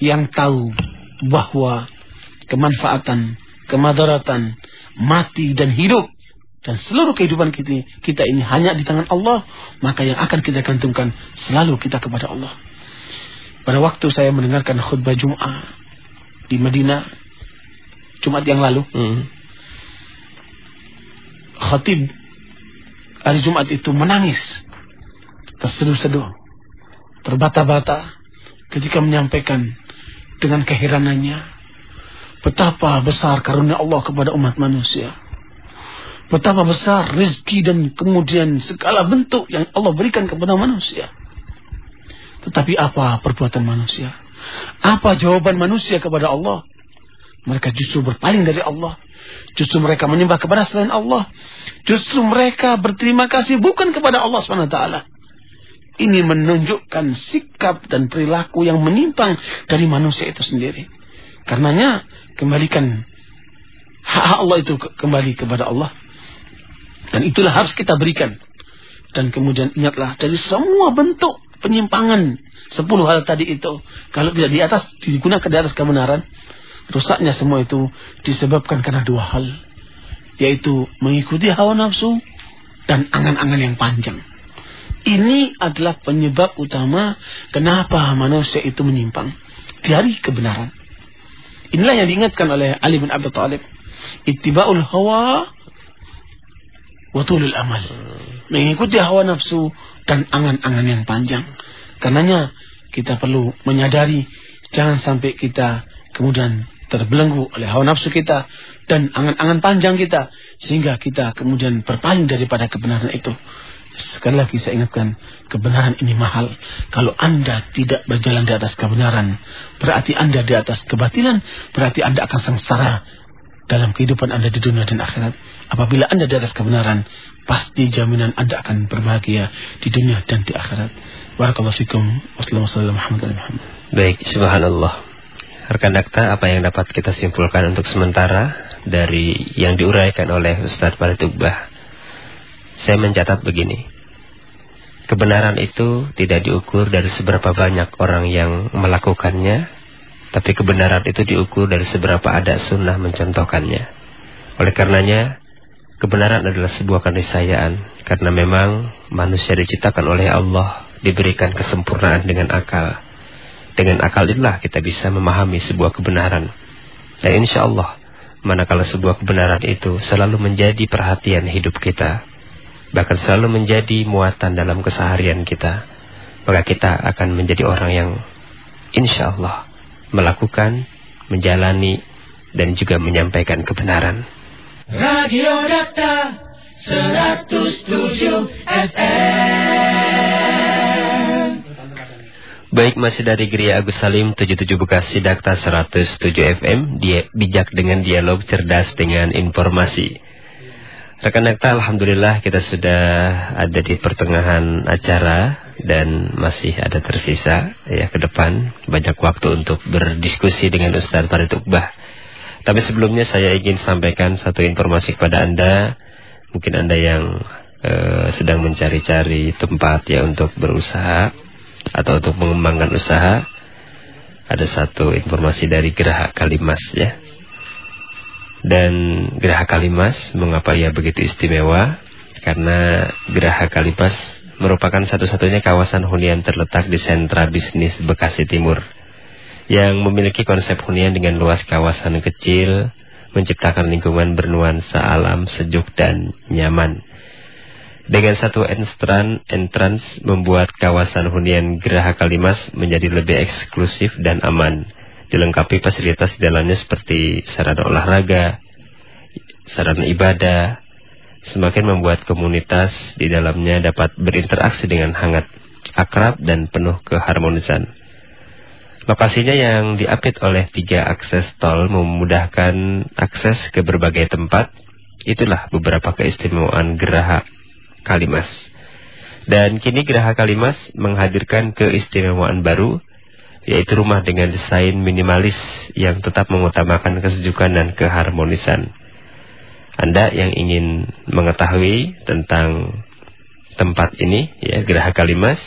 yang tahu bahwa kemanfaatan, kemadaratan, mati dan hidup dan seluruh kehidupan kita, kita ini hanya di tangan Allah, maka yang akan kita gantungkan selalu kita kepada Allah. Pada waktu saya mendengarkan khutbah Jum'ah di Madinah Jumat yang lalu, hmm. khatib hari Jumat itu menangis, terseduh-seduh, terbata-bata ketika menyampaikan dengan keheranannya betapa besar karunia Allah kepada umat manusia. Betapa besar rezeki dan kemudian segala bentuk yang Allah berikan kepada manusia. Tetapi apa perbuatan manusia? Apa jawaban manusia kepada Allah? Mereka justru berpaling dari Allah. Justru mereka menyembah kepada selain Allah. Justru mereka berterima kasih bukan kepada Allah SWT. Ini menunjukkan sikap dan perilaku yang menyimpang dari manusia itu sendiri. Karenanya kembalikan hak Allah itu kembali kepada Allah. Dan itulah harus kita berikan. Dan kemudian ingatlah dari semua bentuk penyimpangan. Sepuluh hal tadi itu. Kalau tidak di atas digunakan di atas kebenaran rusaknya semua itu disebabkan karena dua hal. Yaitu mengikuti hawa nafsu dan angan-angan yang panjang. Ini adalah penyebab utama kenapa manusia itu menyimpang dari kebenaran. Inilah yang diingatkan oleh Ali bin Abi Thalib. Ittiba'ul hawa wa tulul amal. Mengikuti hawa nafsu dan angan-angan yang panjang. Karenanya kita perlu menyadari jangan sampai kita kemudian terbelenggu oleh hawa nafsu kita dan angan-angan panjang kita sehingga kita kemudian berpaling daripada kebenaran itu. Sekali lagi saya ingatkan, kebenaran ini mahal. Kalau Anda tidak berjalan di atas kebenaran, berarti Anda di atas kebatilan, berarti Anda akan sengsara dalam kehidupan Anda di dunia dan akhirat. Apabila Anda di atas kebenaran, pasti jaminan Anda akan berbahagia di dunia dan di akhirat. Barakallahu. Wassalamualaikum Baik, subhanallah. Rekan dakta, apa yang dapat kita simpulkan untuk sementara dari yang diuraikan oleh Ustaz Tugbah? Saya mencatat begini. Kebenaran itu tidak diukur dari seberapa banyak orang yang melakukannya, tapi kebenaran itu diukur dari seberapa ada sunnah mencontohkannya. Oleh karenanya, Kebenaran adalah sebuah keniscayaan karena memang manusia diciptakan oleh Allah diberikan kesempurnaan dengan akal. Dengan akal itulah kita bisa memahami sebuah kebenaran. Dan insya Allah, manakala sebuah kebenaran itu selalu menjadi perhatian hidup kita, bahkan selalu menjadi muatan dalam keseharian kita, maka kita akan menjadi orang yang insya Allah melakukan, menjalani, dan juga menyampaikan kebenaran. Radio Data 107 FM Baik, masih dari Geria Agus Salim 77 Bekasi Dakta 107 FM dia bijak dengan dialog cerdas dengan informasi. Rekan Dakta, Alhamdulillah kita sudah ada di pertengahan acara dan masih ada tersisa ya ke depan banyak waktu untuk berdiskusi dengan Ustaz Farid Uqbah. Tapi sebelumnya saya ingin sampaikan satu informasi kepada Anda. Mungkin Anda yang uh, sedang mencari-cari tempat ya untuk berusaha atau untuk mengembangkan usaha ada satu informasi dari Geraha Kalimas ya. Dan Geraha Kalimas mengapa ia begitu istimewa? Karena Geraha Kalimas merupakan satu-satunya kawasan hunian terletak di sentra bisnis Bekasi Timur yang memiliki konsep hunian dengan luas kawasan kecil, menciptakan lingkungan bernuansa alam sejuk dan nyaman. Dengan satu enstran, entrance membuat kawasan hunian Geraha Kalimas menjadi lebih eksklusif dan aman. Dilengkapi fasilitas di dalamnya seperti sarana olahraga, sarana ibadah, semakin membuat komunitas di dalamnya dapat berinteraksi dengan hangat, akrab, dan penuh keharmonisan. Lokasinya yang diapit oleh tiga akses tol memudahkan akses ke berbagai tempat. Itulah beberapa keistimewaan Geraha Kalimas. Dan kini Geraha Kalimas menghadirkan keistimewaan baru, yaitu rumah dengan desain minimalis yang tetap mengutamakan kesejukan dan keharmonisan. Anda yang ingin mengetahui tentang tempat ini, ya Geraha Kalimas,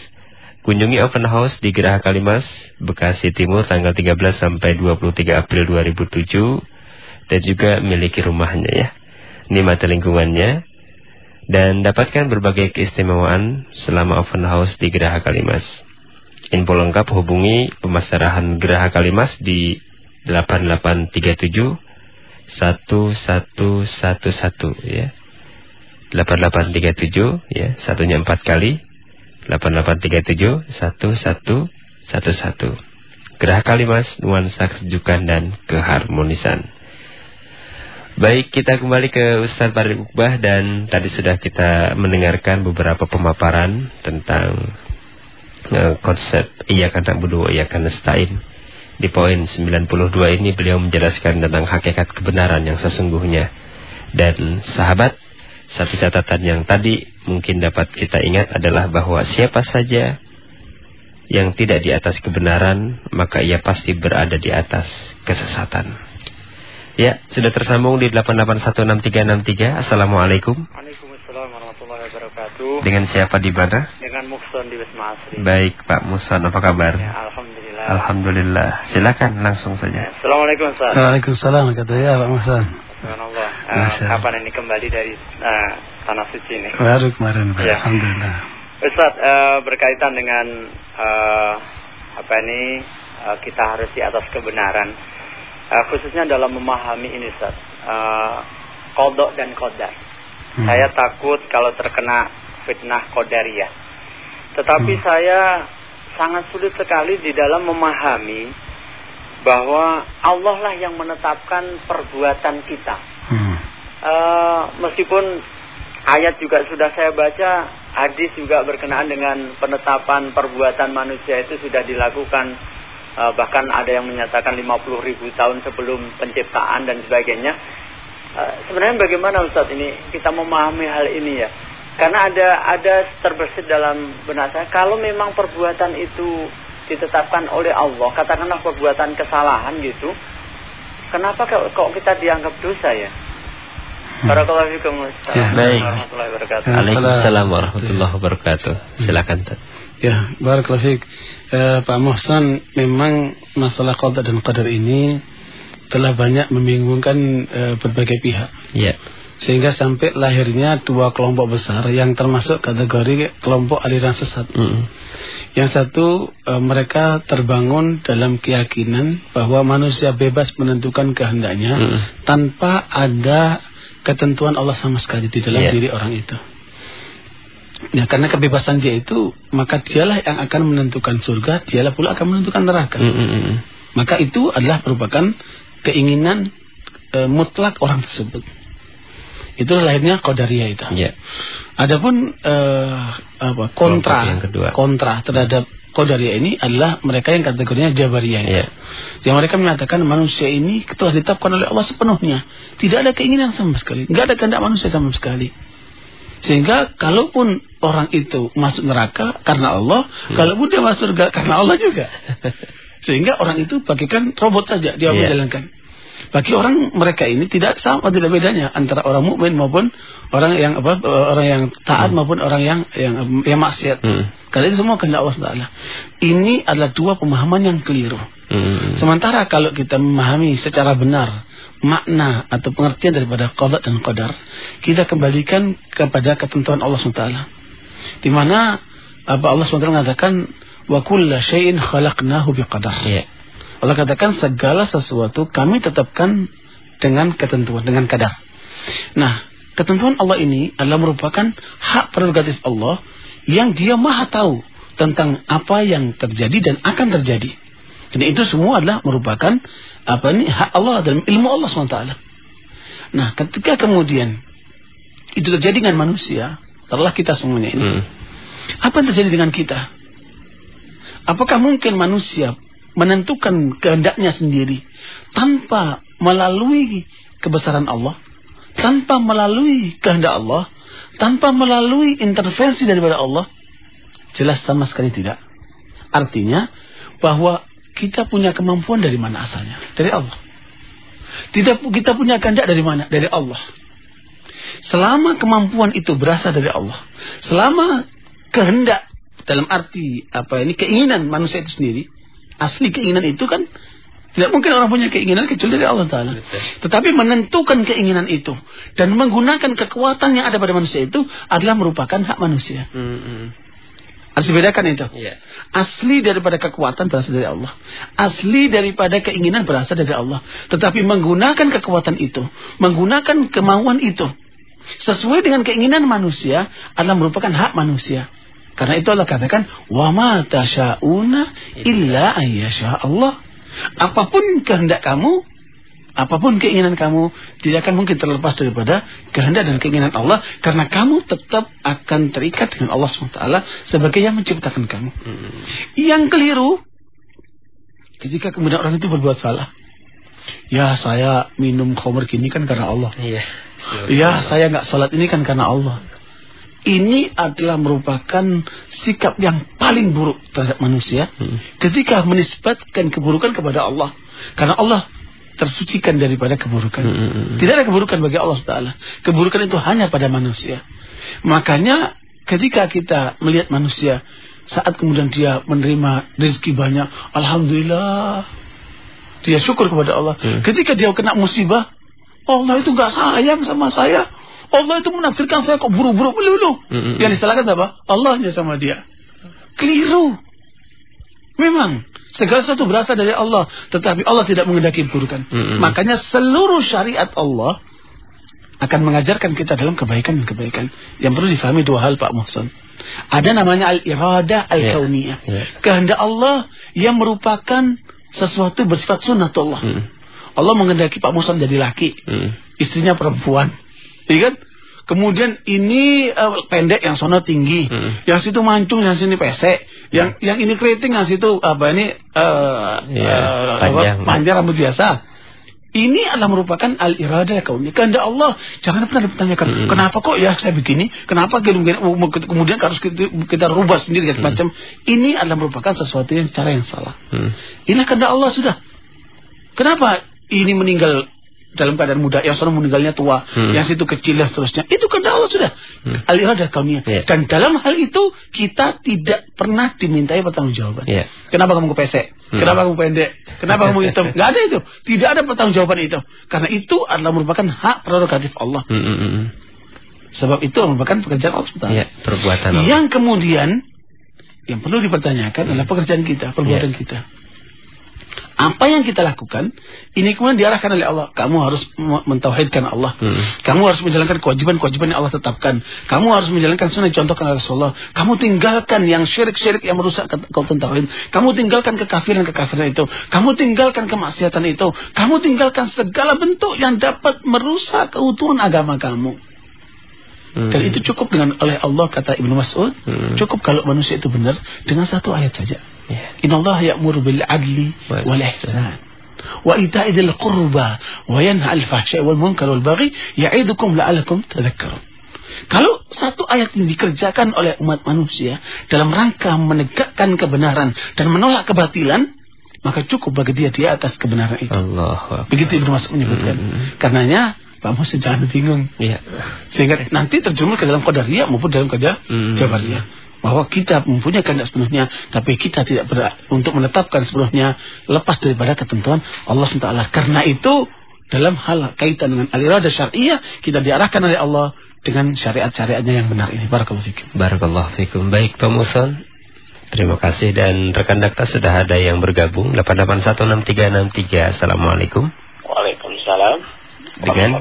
kunjungi open house di Geraha Kalimas, Bekasi Timur tanggal 13 sampai 23 April 2007 dan juga miliki rumahnya ya. Nikmati lingkungannya, dan dapatkan berbagai keistimewaan selama open house di Geraha Kalimas. Info lengkap hubungi pemasaran Geraha Kalimas di 8837 1111 ya. 8837 ya, satunya empat kali. 8837 1111. Geraha Kalimas nuansa kesejukan dan keharmonisan. Baik, kita kembali ke Ustaz Farid Ukbah dan tadi sudah kita mendengarkan beberapa pemaparan tentang uh, konsep iya kata budu iya kan stain. Di poin 92 ini beliau menjelaskan tentang hakikat kebenaran yang sesungguhnya. Dan sahabat, satu catatan yang tadi mungkin dapat kita ingat adalah bahwa siapa saja yang tidak di atas kebenaran, maka ia pasti berada di atas kesesatan. Ya, sudah tersambung di 8816363. Assalamualaikum. Waalaikumsalam warahmatullahi wabarakatuh. Dengan siapa di mana? Dengan Mukson di Wisma Asri. Baik, Pak Muson, apa kabar? Ya, alhamdulillah. Alhamdulillah. Silakan langsung saja. Assalamualaikum Ustaz. Waalaikumsalam kata ya Pak. Subhanallah. Uh, kapan ini kembali dari uh, tanah suci ini? Baru kemarin, Pak. Ya. Alhamdulillah. Ustaz, uh, berkaitan dengan uh, apa ini uh, kita harus di atas kebenaran uh, khususnya dalam memahami ini Ustaz uh, kodok dan kodar hmm. saya takut kalau terkena fitnah kodaria tetapi hmm. saya sangat sulit sekali di dalam memahami bahwa Allah lah yang menetapkan perbuatan kita hmm. uh, meskipun ayat juga sudah saya baca hadis juga berkenaan dengan penetapan perbuatan manusia itu sudah dilakukan uh, bahkan ada yang menyatakan 50 ribu tahun sebelum penciptaan dan sebagainya. Uh, sebenarnya bagaimana Ustaz ini kita memahami hal ini ya? Karena ada ada terbesit dalam benak saya kalau memang perbuatan itu ditetapkan oleh Allah, katakanlah perbuatan kesalahan gitu, kenapa kok, kok kita dianggap dosa ya? Hmm. Barakallahu fikum. Ya, baik. warahmatullahi wabarakatuh. Waalaikumsalam warahmatullahi wabarakatuh. Silakan. Ya, barakallahu eh, Pak Mohsan memang masalah qada dan qadar ini telah banyak membingungkan eh, berbagai pihak. Ya. Sehingga sampai lahirnya dua kelompok besar yang termasuk kategori kelompok aliran sesat. Mm. Yang satu e, mereka terbangun dalam keyakinan bahwa manusia bebas menentukan kehendaknya mm. tanpa ada ketentuan Allah sama sekali di dalam yeah. diri orang itu. Ya karena kebebasan dia itu maka dialah yang akan menentukan surga, dialah pula akan menentukan neraka. Mm -hmm. Maka itu adalah merupakan keinginan e, mutlak orang tersebut. Itu lahirnya qadariyah itu. Yeah. Adapun e, apa kontra kontra terhadap Qadariyah ini adalah mereka yang kategorinya Jabariyah. Iya. Yang mereka menyatakan manusia ini telah ditetapkan oleh Allah sepenuhnya. Tidak ada keinginan sama sekali. Tidak ada kehendak manusia sama sekali. Sehingga kalaupun orang itu masuk neraka karena Allah, hmm. kalaupun dia masuk surga karena Allah juga. <laughs> Sehingga orang itu bagikan robot saja dia yeah. menjalankan. Bagi orang mereka ini tidak sama tidak bedanya antara orang mukmin maupun orang yang apa orang yang taat hmm. maupun orang yang yang yang maksiat. Hmm. Karena itu semua kehendak Allah Taala. Ini adalah dua pemahaman yang keliru. Hmm. Sementara kalau kita memahami secara benar makna atau pengertian daripada qada dan qadar, kita kembalikan kepada ketentuan Allah SWT. Di mana apa Allah SWT mengatakan wa kulla syai'in khalaqnahu biqadar. Yeah. Allah katakan segala sesuatu kami tetapkan dengan ketentuan, dengan kadar. Nah, ketentuan Allah ini adalah merupakan hak prerogatif Allah yang dia maha tahu tentang apa yang terjadi dan akan terjadi. Dan itu semua adalah merupakan apa ini hak Allah dan ilmu Allah SWT. Nah, ketika kemudian itu terjadi dengan manusia, setelah kita semuanya ini, hmm. apa yang terjadi dengan kita? Apakah mungkin manusia menentukan kehendaknya sendiri tanpa melalui kebesaran Allah, tanpa melalui kehendak Allah, tanpa melalui intervensi daripada Allah? Jelas sama sekali tidak. Artinya bahwa kita punya kemampuan dari mana asalnya? Dari Allah. Tidak kita punya kehendak dari mana? Dari Allah. Selama kemampuan itu berasal dari Allah, selama kehendak dalam arti apa ini keinginan manusia itu sendiri asli keinginan itu kan tidak mungkin orang punya keinginan kecuali dari Allah Ta'ala. Tetapi menentukan keinginan itu. Dan menggunakan kekuatan yang ada pada manusia itu adalah merupakan hak manusia. Mm -hmm. Harus dibedakan itu. Yeah. Asli daripada kekuatan berasal dari Allah. Asli daripada keinginan berasal dari Allah. Tetapi menggunakan kekuatan itu. Menggunakan kemauan itu. Sesuai dengan keinginan manusia adalah merupakan hak manusia. Karena itu Allah katakan, "Wa ma tasyauna illa ayyasha Allah." Apa pun kehendak kamu, apa pun keinginan kamu, tidak akan mungkin terlepas daripada kehendak dan keinginan Allah karena kamu tetap akan terikat dengan Allah SWT sebagai yang menciptakan kamu. Hmm. Yang keliru ketika kemudian orang itu berbuat salah. Ya, saya minum khamr gini kan karena Allah. Iya. Ya, saya nggak salat ini kan karena Allah ini adalah merupakan sikap yang paling buruk terhadap manusia hmm. ketika menisbatkan keburukan kepada Allah karena Allah tersucikan daripada keburukan hmm. hmm, hmm. tidak ada keburukan bagi Allah Taala keburukan itu hanya pada manusia makanya ketika kita melihat manusia saat kemudian dia menerima rezeki banyak alhamdulillah dia syukur kepada Allah hmm. ketika dia kena musibah Allah itu gak sayang sama saya Allah itu menafsirkan saya kok buru-buru melulu. Mm -hmm. Yang disalahkan apa? Allahnya sama dia. Keliru. Memang segala sesuatu berasal dari Allah, tetapi Allah tidak mengendaki keburukan. Mm -hmm. Makanya seluruh syariat Allah akan mengajarkan kita dalam kebaikan dan kebaikan. Yang perlu difahami dua hal Pak Muhsan. Ada namanya al-irada al-kauniyah. Yeah. Yeah. Kehendak Allah yang merupakan sesuatu bersifat sunnatullah. Mm. Allah mengendaki Pak Muhsan jadi laki, mm. istrinya perempuan. Iya kan? Kemudian ini uh, pendek yang sono tinggi, hmm. yang situ mancung, yang sini pesek, yang hmm. yang ini keriting, yang situ apa ini uh, ya, uh, panjang. Apa, panjang rambut biasa. Ini adalah merupakan al irada kaunnya. Kehendak Allah. Jangan pernah dipertanyakan, hmm. kenapa kok ya saya begini? Kenapa kemudian harus kita, kita rubah sendiri hmm. macam. Ini adalah merupakan sesuatu yang cara yang salah. Hmm. Ini kehendak Allah sudah. Kenapa ini meninggal dalam keadaan muda, yang seorang meninggalnya tua, hmm. yang situ kecil dan seterusnya. Itu kan Allah sudah. Hmm. Al-irada kauniyah. Yeah. Dan dalam hal itu kita tidak pernah dimintai pertanggungjawaban. Yeah. Kenapa kamu kepesek? Hmm. Kenapa kamu pendek? Kenapa kamu hitam? <laughs> Gak ada itu. Tidak ada pertanggungjawaban itu. Karena itu adalah merupakan hak prerogatif Allah. Hmm. hmm, hmm. Sebab itu merupakan pekerjaan Allah. Yeah, perbuatan Allah. Yang kemudian yang perlu dipertanyakan adalah pekerjaan kita, perbuatan yeah. kita. Apa yang kita lakukan, ini kemudian diarahkan oleh Allah. Kamu harus mentauhidkan Allah. Hmm. Kamu harus menjalankan kewajiban-kewajiban yang Allah tetapkan. Kamu harus menjalankan sunnah contohkan oleh Rasulullah. Kamu tinggalkan yang syirik-syirik yang merusak kau tauhid. Kamu tinggalkan kekafiran-kekafiran itu. Kamu tinggalkan kemaksiatan itu. Kamu tinggalkan segala bentuk yang dapat merusak keutuhan agama kamu. Hmm. Dan itu cukup dengan oleh Allah kata Ibnu Mas'ud, hmm. cukup kalau manusia itu benar dengan satu ayat saja. Yeah. Inna Allah ya'muru bil adli wal ihsan. Wa ita'i dzil qurba wa yanha al fahsya'i wal munkar wal baghi ya'idukum la'allakum tadhakkarun. Kalau satu ayat ini dikerjakan oleh umat manusia dalam rangka menegakkan kebenaran dan menolak kebatilan, maka cukup bagi dia di atas kebenaran itu. Allah. Begitu Ibnu Mas'ud menyebutkan. Hmm. Karenanya Pak Mus jangan bingung. Iya. Sehingga nanti terjemah ke dalam qadariyah maupun dalam qadar hmm. jabariyah. Bahwa kita mempunyai kehendak sepenuhnya, tapi kita tidak berat untuk menetapkan sepenuhnya lepas daripada ketentuan Allah SWT. Karena itu dalam hal kaitan dengan alirada syariah kita diarahkan oleh Allah dengan syariat-syariatnya yang benar ini. Barakallahu fikum. Barakallahu fikum. Baik Pak Muson. Terima kasih dan rekan dakta sudah ada yang bergabung 8816363. Assalamualaikum. Waalaikumsalam. Dengan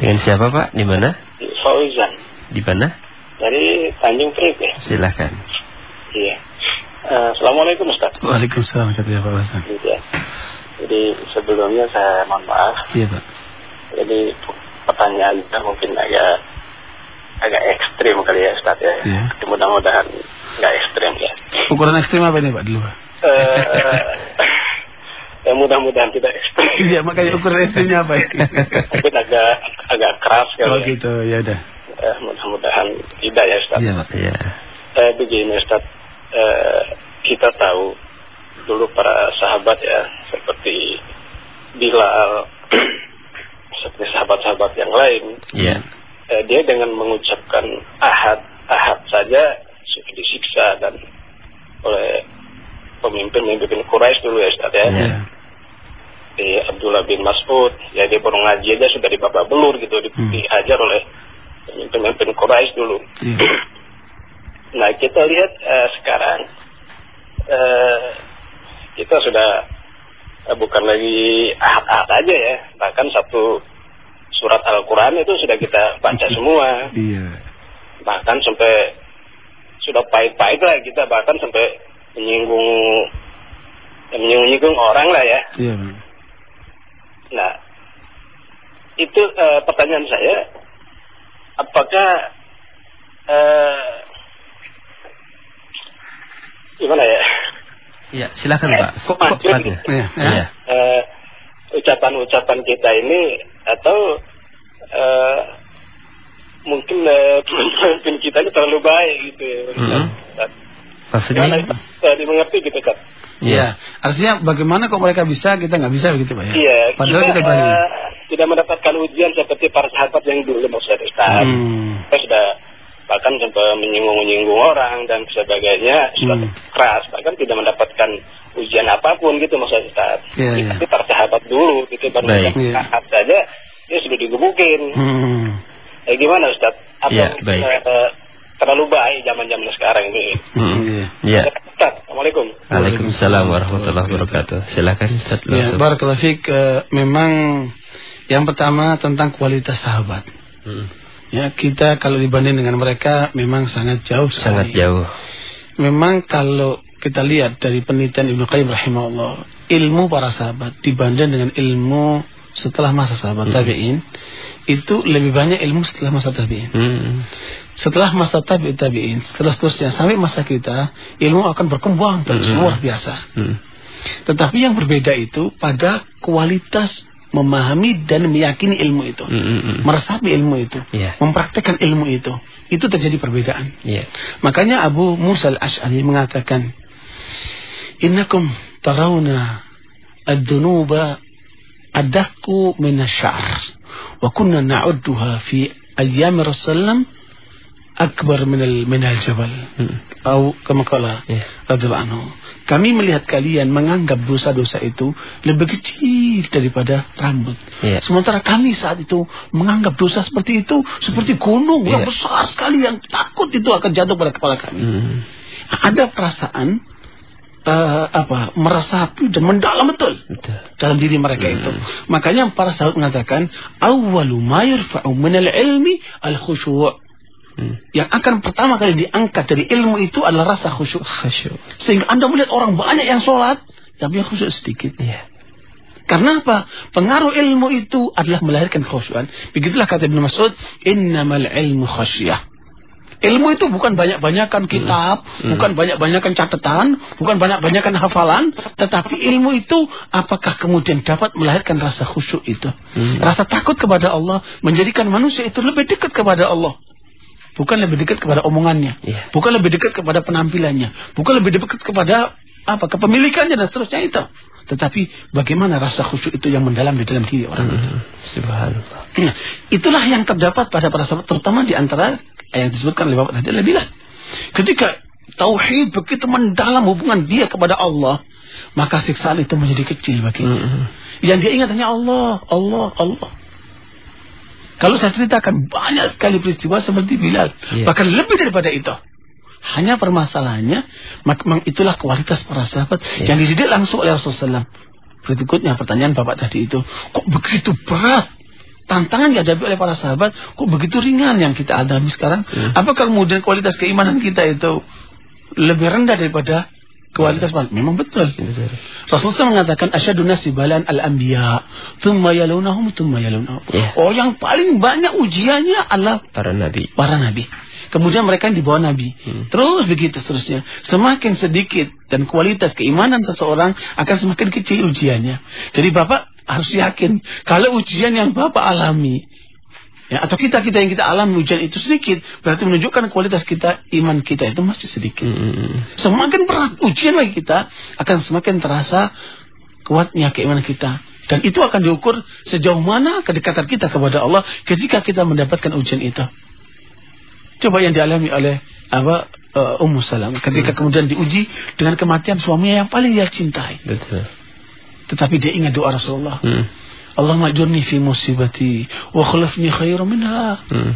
Dengan siapa Pak? Di mana? Fauzan. Di mana? Dari Tanjung Priok ya. Silahkan. Iya. Uh, Assalamualaikum Ustaz. Waalaikumsalam Pak Hasan. Iya. Jadi sebelumnya saya mohon maaf. Iya Pak. Jadi pertanyaan kita mungkin agak agak ekstrim kali ya Ustaz ya. Iya. Mudah-mudahan nggak ekstrim ya. Ukuran ekstrim apa ini Pak dulu Pak? Uh, ya <laughs> mudah-mudahan tidak ekstrim. Iya makanya ukur ekstrimnya apa ya? Mungkin agak agak keras kalau Oh ya. gitu ya udah. Eh, mudah-mudahan tidak ya Ustaz. Iya. Iya. Eh, begini Ustaz, eh, kita tahu dulu para sahabat ya seperti Bilal, <clears throat> seperti sahabat-sahabat yang lain. Iya. Eh, dia dengan mengucapkan ahad ahad saja sudah disiksa dan oleh pemimpin-pemimpin Quraisy dulu ya Ustaz ya. Yeah di Abdullah bin Mas'ud ya dia baru ngaji aja sudah dibabak belur gitu hmm. dihajar oleh pemimpin Quraisy dulu hmm. <clears throat> nah kita lihat uh, sekarang uh, kita sudah uh, bukan lagi ahad-ahad aja ya bahkan satu surat Al-Quran itu sudah kita baca <laughs> semua iya. bahkan sampai sudah pahit-pahit lah kita bahkan sampai menyinggung menyinggung orang lah ya. Iya. Nah, itu uh, pertanyaan saya, apakah uh, gimana ya? Iya, silakan eh, Pak. Kok gitu? Ya, ya. Uh, ucapan-ucapan kita ini atau uh, mungkin uh, pemimpin kita ini terlalu baik gitu. Mm -hmm. Maksudnya? Gimana, dimengerti gitu kan? Iya. Artinya bagaimana kok mereka bisa kita nggak bisa begitu Pak ya? Iya. Padahal kita, kita uh, tidak mendapatkan ujian seperti para sahabat yang dulu maksudnya Ustaz. Hmm. Kita sudah bahkan sampai menyinggung-menyinggung orang dan sebagainya sudah hmm. keras bahkan tidak mendapatkan ujian apa pun gitu maksudnya Ustaz. Iya, iya. Tapi para sahabat dulu gitu baru. Iya. saja dia sudah digebukin. Hmm. Eh, gimana Ustaz? Apa ya, baik. Uh, terlalu baik zaman-zaman sekarang ini. Hmm, iya. Assalamualaikum. Waalaikumsalam warahmatullahi wabarakatuh. Silakan Ustaz. Ya, barakallahu fiik. Uh, memang yang pertama tentang kualitas sahabat. Hmm. Ya, kita kalau dibanding dengan mereka memang sangat jauh sekali. Sangat jauh. Memang kalau kita lihat dari penelitian Ibnu Qayyim rahimahullah, ilmu para sahabat dibanding dengan ilmu setelah masa sahabat hmm. tabi'in itu lebih banyak ilmu setelah masa tabi'in. Hmm. Setelah masa tabi tabiin, setelah seterusnya sampai masa kita, ilmu akan berkembang terus mm -hmm. luar biasa. Mm. Tetapi yang berbeda itu pada kualitas memahami dan meyakini ilmu itu, mm -hmm. meresapi ilmu itu, yeah. mempraktekkan ilmu itu, itu terjadi perbedaan. Yeah. Makanya Abu Musa al Ashari mengatakan, Innakum tarawna ad-dunuba adakku minasyar, wa kunna na'udduha fi ayyam Rasulullah akbar minal minal jabal hmm. atau kama kala yeah. anhu kami melihat kalian menganggap dosa-dosa itu lebih kecil daripada rambut yeah. sementara kami saat itu menganggap dosa seperti itu seperti gunung yeah. yang besar sekali yang takut itu akan jatuh pada kepala kami hmm. ada perasaan uh, apa meresapi dan mendalam betul, betul. dalam diri mereka hmm. itu. Makanya para sahabat mengatakan awwalu ma yarfa'u min al-ilmi al-khusyu' Hmm. Yang akan pertama kali diangkat dari ilmu itu adalah rasa khusyuk. khusyuk. Sehingga Anda melihat orang banyak yang sholat, tapi yang khusyuk sedikit. Yeah. Karena apa? Pengaruh ilmu itu adalah melahirkan khusyuan. Begitulah kata Ibn Mas'ud, innamal ilmu khasyah. Ilmu itu bukan banyak-banyakan kitab, hmm. bukan banyak-banyakan catatan, bukan banyak-banyakan hafalan, tetapi ilmu itu apakah kemudian dapat melahirkan rasa khusyuk itu. Hmm. Rasa takut kepada Allah menjadikan manusia itu lebih dekat kepada Allah. Bukan lebih dekat kepada omongannya, yeah. bukan lebih dekat kepada penampilannya, bukan lebih dekat kepada apa kepemilikannya dan seterusnya itu. Tetapi bagaimana rasa khusyuk itu yang mendalam di dalam diri orang itu. Hmm. Subhanallah. Nah, itulah yang terdapat pada para sahabat terutama di antara yang disebutkan oleh Bapak tadi adalah ketika tauhid begitu mendalam hubungan dia kepada Allah, maka siksaan itu menjadi kecil baginya. Mm -hmm. Yang dia ingat hanya Allah, Allah, Allah. Kalau saya ceritakan banyak sekali peristiwa seperti Bilal, yeah. bahkan lebih daripada itu. Hanya permasalahannya, memang itulah kualitas para sahabat yeah. yang dididik langsung oleh Rasulullah SAW. Berikutnya pertanyaan Bapak tadi itu, kok begitu berat tantangan yang dihadapi oleh para sahabat kok begitu ringan yang kita alami sekarang? Hmm. Apakah kemudian kualitas keimanan kita itu lebih rendah daripada kualitas hmm. Memang betul. betul. Rasulullah mengatakan asyadun nasi balan al-anbiya, thumma yalunahum thumma yalunahum. Yeah. Oh, yang paling banyak ujiannya adalah para nabi. Para nabi. Kemudian mereka yang di bawah Nabi. Hmm. Terus begitu seterusnya. Semakin sedikit dan kualitas keimanan seseorang akan semakin kecil ujiannya. Jadi Bapak harus yakin kalau ujian yang Bapak alami ya atau kita kita yang kita alami ujian itu sedikit berarti menunjukkan kualitas kita iman kita itu masih sedikit. Hmm. Semakin berat ujian bagi kita akan semakin terasa kuatnya keimanan kita dan itu akan diukur sejauh mana kedekatan kita kepada Allah ketika kita mendapatkan ujian itu. Coba yang dialami oleh apa uh, Ummu Salam ketika hmm. kemudian diuji dengan kematian suaminya yang paling dia cintai. Betul. Tetapi dia ingat doa Rasulullah. Hmm. Allah majurni fi musibati wa khulafni khairan minha. Hmm.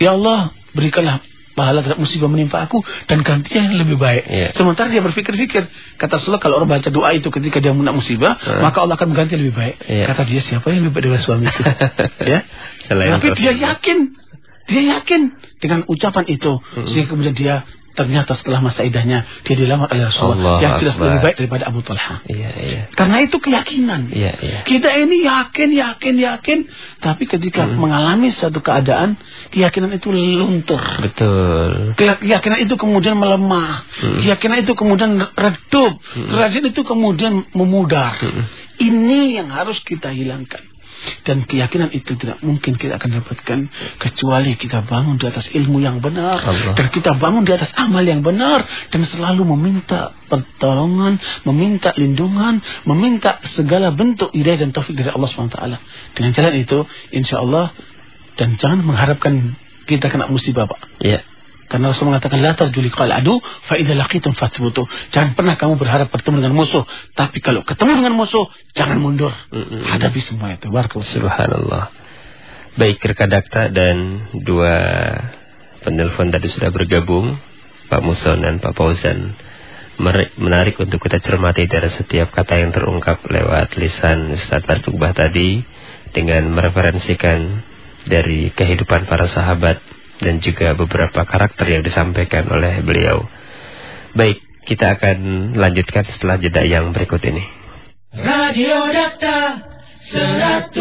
Ya Allah, berikanlah pahala terhadap musibah menimpa aku dan gantinya yang lebih baik. Yeah. Sementara dia berpikir-pikir, kata Rasulullah kalau orang baca doa itu ketika dia menang musibah, uh. maka Allah akan mengganti lebih baik. Yeah. Kata dia siapa yang lebih baik dari suami itu? <laughs> ya. Tapi dia yakin, dia yakin dengan ucapan itu, -hmm. sehingga kemudian dia ternyata setelah masa idahnya dia dilamar oleh Rasulullah Allah yang jelas Akbar. lebih baik daripada Abu Talha. Iya, iya. Karena itu keyakinan. Iya, iya. Kita ini yakin, yakin, yakin, tapi ketika hmm. mengalami satu keadaan, keyakinan itu luntur. Betul. Keyakinan itu kemudian melemah. Hmm. Keyakinan itu kemudian redup. Hmm. Keyakinan itu kemudian memudar. Hmm. Ini yang harus kita hilangkan. Dan keyakinan itu tidak mungkin kita akan dapatkan kecuali kita bangun di atas ilmu yang benar Allah. dan kita bangun di atas amal yang benar dan selalu meminta pertolongan, meminta lindungan, meminta segala bentuk hidayah dan taufik dari Allah SWT. Dengan jalan itu, insya Allah dan jangan mengharapkan kita kena musibah, Pak. Iya. Karena Rasul mengatakan la tarjuli qal adu fa idza laqitum fathbutu. Jangan pernah kamu berharap bertemu dengan musuh, tapi kalau ketemu dengan musuh jangan mundur. Mm -hmm. Hadapi semua itu. Barakallahu subhanallah. Baik rekan dakta dan dua penelpon tadi sudah bergabung, Pak Muson dan Pak Fauzan. Menarik untuk kita cermati dari setiap kata yang terungkap lewat lisan Ustaz Bartukbah tadi dengan mereferensikan dari kehidupan para sahabat dan juga beberapa karakter yang disampaikan oleh beliau. Baik, kita akan lanjutkan setelah jeda yang berikut ini. Radio Dakta 107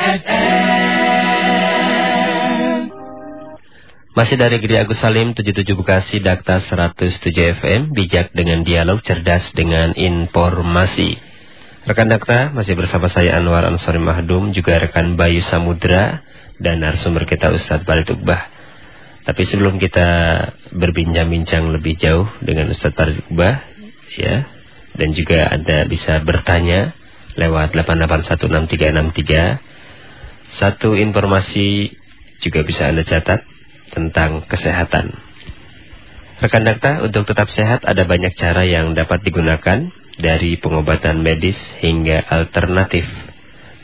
FM Masih dari Gede Agus Salim 77 Bekasi Dakta 107 FM Bijak dengan dialog cerdas dengan informasi Rekan Dakta masih bersama saya Anwar Ansori Mahdum Juga rekan Bayu Samudra dan narasumber kita Ustadz Farid Uqbah. Tapi sebelum kita berbincang-bincang lebih jauh dengan Ustadz Farid Uqbah, ya, dan juga Anda bisa bertanya lewat 8816363. Satu informasi juga bisa Anda catat tentang kesehatan. Rekan dakta, untuk tetap sehat ada banyak cara yang dapat digunakan dari pengobatan medis hingga alternatif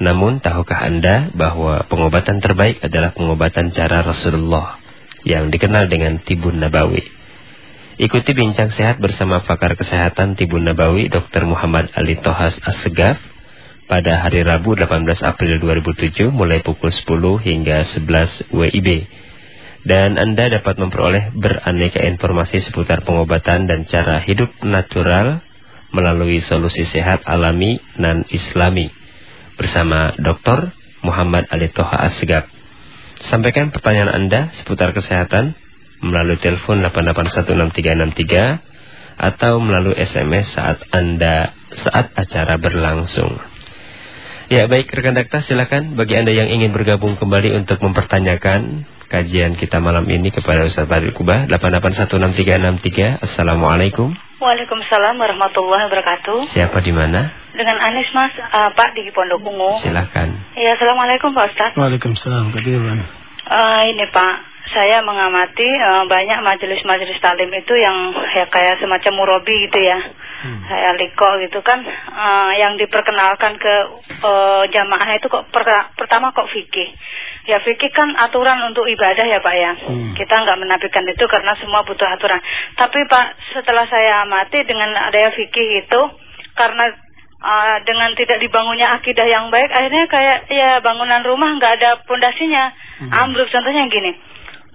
namun tahukah Anda bahwa pengobatan terbaik adalah pengobatan cara Rasulullah yang dikenal dengan Tibun Nabawi. Ikuti bincang sehat bersama pakar kesehatan Tibun Nabawi Dr. Muhammad Ali Tohas Assegaf pada hari Rabu 18 April 2007 mulai pukul 10 hingga 11 WIB. Dan Anda dapat memperoleh beraneka informasi seputar pengobatan dan cara hidup natural melalui solusi sehat alami dan islami bersama Dr. Muhammad Ali Toha Asgab. Sampaikan pertanyaan Anda seputar kesehatan melalui telepon 8816363 atau melalui SMS saat Anda saat acara berlangsung. Ya baik rekan dakta silakan bagi Anda yang ingin bergabung kembali untuk mempertanyakan kajian kita malam ini kepada Ustaz Badri Kubah 8816363. Assalamualaikum. Waalaikumsalam warahmatullahi wabarakatuh. Siapa di mana? Dengan Anis Mas, uh, Pak di Pondok Ungu. Silakan. Ya, assalamualaikum Pak Ustaz. Waalaikumsalam. Kadiran. Uh, ini Pak, saya mengamati uh, banyak majelis-majelis talim itu yang ya kayak semacam murabi gitu ya, hmm. kayak liko gitu kan, uh, yang diperkenalkan ke uh, jamaah itu kok per pertama kok fikih Ya fikih kan aturan untuk ibadah ya Pak ya. Hmm. Kita nggak menafikan itu karena semua butuh aturan. Tapi Pak setelah saya amati dengan adanya fikih itu karena uh, dengan tidak dibangunnya akidah yang baik akhirnya kayak ya bangunan rumah nggak ada pondasinya. Hmm. Ambruk contohnya gini.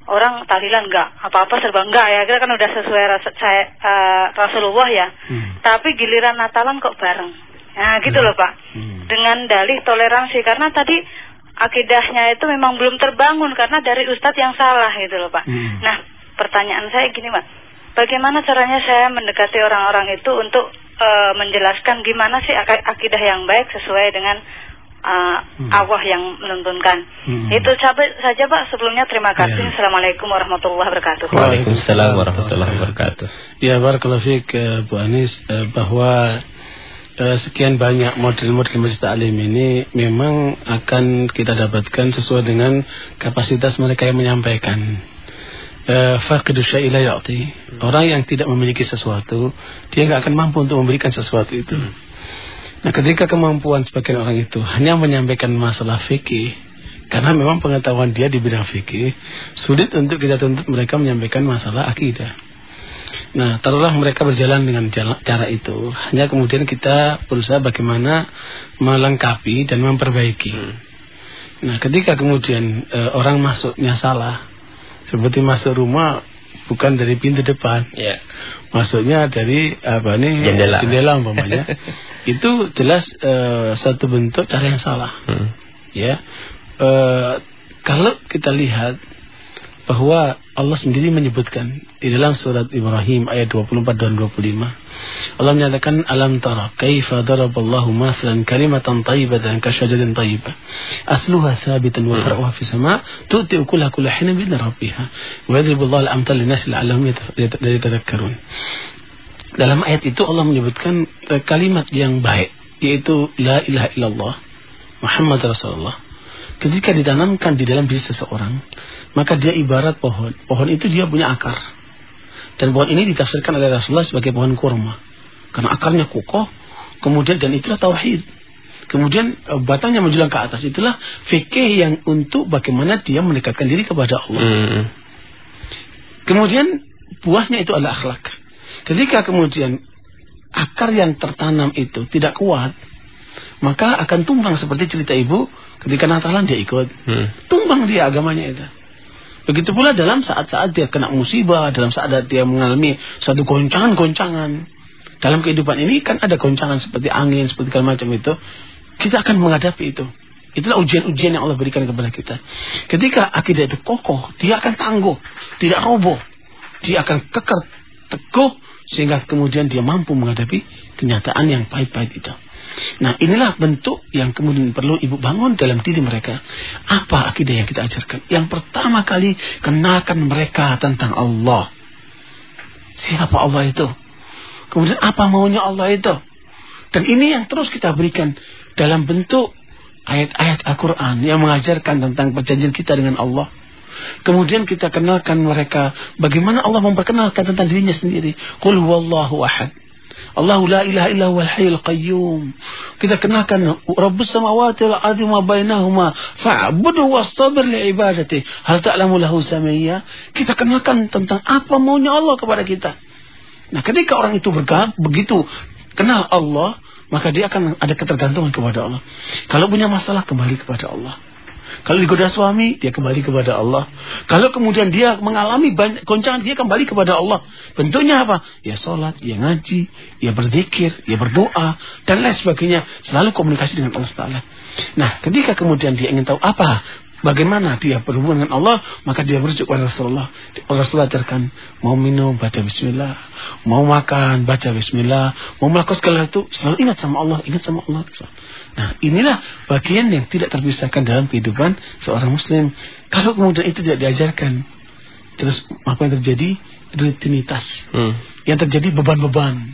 Orang tahlilan enggak, apa-apa serba enggak ya. Kita kan udah sesuai rasa, saya, uh, Rasulullah ya. Hmm. Tapi giliran Natalan kok bareng. Nah gitu hmm. loh Pak. Hmm. Dengan dalih toleransi karena tadi akidahnya itu memang belum terbangun karena dari ustadz yang salah gitu loh Pak. Hmm. Nah, pertanyaan saya gini Pak. Bagaimana caranya saya mendekati orang-orang itu untuk uh, menjelaskan gimana sih ak akidah yang baik sesuai dengan uh, hmm. Allah yang menuntunkan. Hmm. Itu saja Pak. Sebelumnya terima kasih. Ya. Assalamualaikum warahmatullahi wabarakatuh. Waalaikumsalam warahmatullahi wabarakatuh. Ya, barakallahu fiik Bu Anis bahwa sekian banyak model-model masjid taklim ini memang akan kita dapatkan sesuai dengan kapasitas mereka yang menyampaikan. Uh, Faqidu syai'la ya'ti. Orang yang tidak memiliki sesuatu, dia nggak akan mampu untuk memberikan sesuatu itu. Nah, ketika kemampuan sebagian orang itu hanya menyampaikan masalah fikih, karena memang pengetahuan dia di bidang fikih, sulit untuk kita tuntut mereka menyampaikan masalah akidah. Nah, taruhlah mereka berjalan dengan cara itu. Hanya kemudian kita berusaha bagaimana melengkapi dan memperbaiki. Hmm. Nah, ketika kemudian e, orang masuknya salah, seperti masuk rumah bukan dari pintu depan, yeah. masuknya dari apa nih jendela, jendela umpamanya, <laughs> itu jelas e, satu bentuk cara yang salah. Hmm. Ya, e, kalau kita lihat bahwa Allah sendiri menyebutkan di dalam surat Ibrahim ayat 24 dan 25 Allah menyatakan alam tara kaifa daraballahu mathalan kalimatan tayyibatan ka syajarin tayyibah? Asluha thabitan wa far'uha fi sama tu'ti ukulaha kulla hina bi rabbiha wa yadribu Allah al-amthal lin-nas la'allahum yatadhakkarun. Dalam ayat itu Allah menyebutkan kalimat yang baik yaitu la ilaha illallah Muhammad Rasulullah. Ketika ditanamkan di dalam diri seseorang maka dia ibarat pohon. Pohon itu dia punya akar. Dan pohon ini ditafsirkan oleh Rasulullah sebagai pohon kurma. Karena akarnya kokoh, kemudian dan itulah tauhid. Kemudian e, batangnya menjulang ke atas itulah fikih yang untuk bagaimana dia mendekatkan diri kepada Allah. Hmm. Kemudian buahnya itu adalah akhlak. Ketika kemudian akar yang tertanam itu tidak kuat, maka akan tumbang seperti cerita ibu ketika Natalan dia ikut. Hmm. Tumbang dia agamanya itu. Begitu pula dalam saat-saat dia kena musibah, dalam saat dia mengalami suatu goncangan-goncangan. Dalam kehidupan ini kan ada goncangan seperti angin, seperti segala macam itu. Kita akan menghadapi itu. Itulah ujian-ujian yang Allah berikan kepada kita. Ketika akidah itu kokoh, dia akan tangguh, tidak roboh. Dia akan kekar, teguh, sehingga kemudian dia mampu menghadapi kenyataan yang pahit-pahit itu. Nah inilah bentuk yang kemudian perlu ibu bangun dalam diri mereka. Apa akidah yang kita ajarkan? Yang pertama kali kenalkan mereka tentang Allah. Siapa Allah itu? Kemudian apa maunya Allah itu? Dan ini yang terus kita berikan dalam bentuk ayat-ayat Al-Quran yang mengajarkan tentang perjanjian kita dengan Allah. Kemudian kita kenalkan mereka bagaimana Allah memperkenalkan tentang dirinya sendiri. Qul huwallahu ahad. Allah la ilaha illa huwal hayyul qayyum. Kita kenalkan Rabbus samawati wal ardi ma bainahuma fa'budu wastabir li ibadati. Hal ta'lamu lahu samiyya? Kita kenalkan tentang apa maunya Allah kepada kita. Nah, ketika orang itu bergab, begitu kenal Allah, maka dia akan ada ketergantungan kepada Allah. Kalau punya masalah kembali kepada Allah. Kalau digoda suami, dia kembali kepada Allah. Kalau kemudian dia mengalami goncangan, dia kembali kepada Allah. Bentuknya apa? Ya sholat, ya ngaji, ya berzikir, ya berdoa, dan lain sebagainya. Selalu komunikasi dengan Allah Taala. Nah, ketika kemudian dia ingin tahu apa Bagaimana dia berhubungan dengan Allah, maka dia merujuk kepada Rasulullah. Rasulullah ajarkan, mau minum, baca bismillah. Mau makan, baca bismillah. Mau melakukan segala itu, selalu ingat sama Allah, ingat sama Allah. Nah, inilah bagian yang tidak terpisahkan dalam kehidupan seorang muslim. Kalau kemudian itu tidak diajarkan, terus apa yang terjadi? Rutinitas. Hmm. Yang terjadi beban-beban.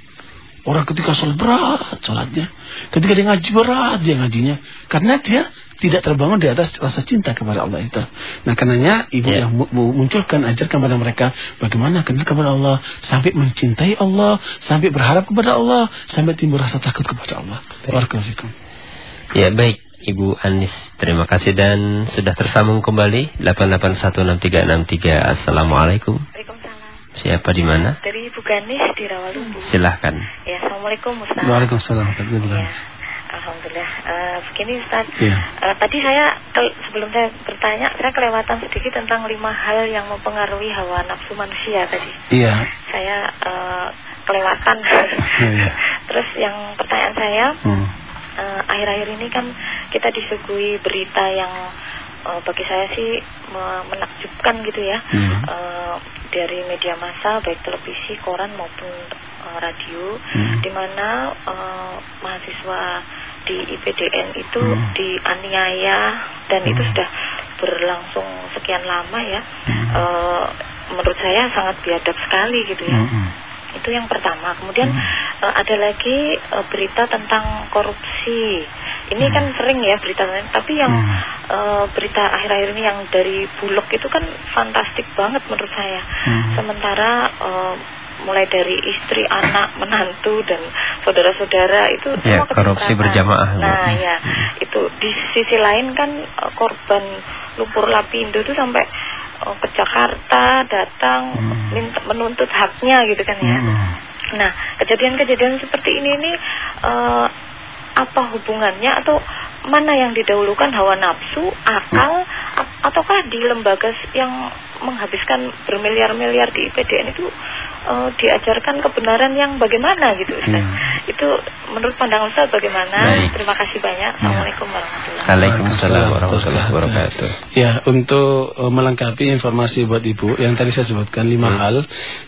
Orang ketika sholat berat sholatnya. Ketika dia ngaji berat dia ngajinya. Karena dia tidak terbangun di atas rasa cinta kepada Allah itu. Nah karenanya ibu yeah. yang munculkan ajarkan kepada mereka bagaimana kenal kepada Allah sampai mencintai Allah, sampai berharap kepada Allah, sampai timbul rasa takut kepada Allah. Barakallahu Ya baik Ibu Anis, terima kasih dan sudah tersambung kembali 8816363. Assalamualaikum. Waalaikumsalam. Siapa di mana? Dari Ibu Ganis di Rawalumbu. Silahkan. Ya, Assalamualaikum Ustaz. Waalaikumsalam. Ya. Alhamdulillah. Uh, begini Ustaz. Iya. uh, tadi saya sebelum saya bertanya, saya kelewatan sedikit tentang lima hal yang mempengaruhi hawa nafsu manusia tadi. Iya. Saya uh, kelewatan. yeah. <laughs> Terus yang pertanyaan saya, hmm. uh, akhir-akhir ini kan kita disuguhi berita yang uh, bagi saya sih menakjubkan gitu ya, hmm. uh, dari media massa, baik televisi, koran maupun uh, radio, hmm. di mana uh, mahasiswa di IPDN itu hmm. dianiaya dan hmm. itu sudah berlangsung sekian lama ya. Hmm. E, menurut saya sangat biadab sekali gitu ya. Hmm. Itu yang pertama. Kemudian hmm. e, ada lagi e, berita tentang korupsi. Ini hmm. kan sering ya berita tapi yang hmm. e, berita akhir-akhir ini yang dari Bulog itu kan fantastik banget menurut saya. Hmm. Sementara e, mulai dari istri, anak, menantu dan saudara-saudara itu ya, semua korupsi berjamaah. Nah, ya, itu di sisi lain kan korban lumpur lapindo itu sampai uh, ke Jakarta datang hmm. minta, menuntut haknya gitu kan ya. Hmm. Nah, kejadian-kejadian seperti ini nih uh, apa hubungannya atau mana yang didahulukan hawa nafsu, akal, hmm. ataukah di lembaga yang menghabiskan bermiliar-miliar di IPDN itu uh, diajarkan kebenaran yang bagaimana gitu Ustaz. Hmm. Itu menurut pandangan Ustaz bagaimana? Baik. Terima kasih banyak. Ya. Assalamualaikum warahmatullahi wabarakatuh. Waalaikumsalam warahmatullahi wabarakatuh. Ya, untuk uh, melengkapi informasi buat Ibu yang tadi saya sebutkan lima hmm. hal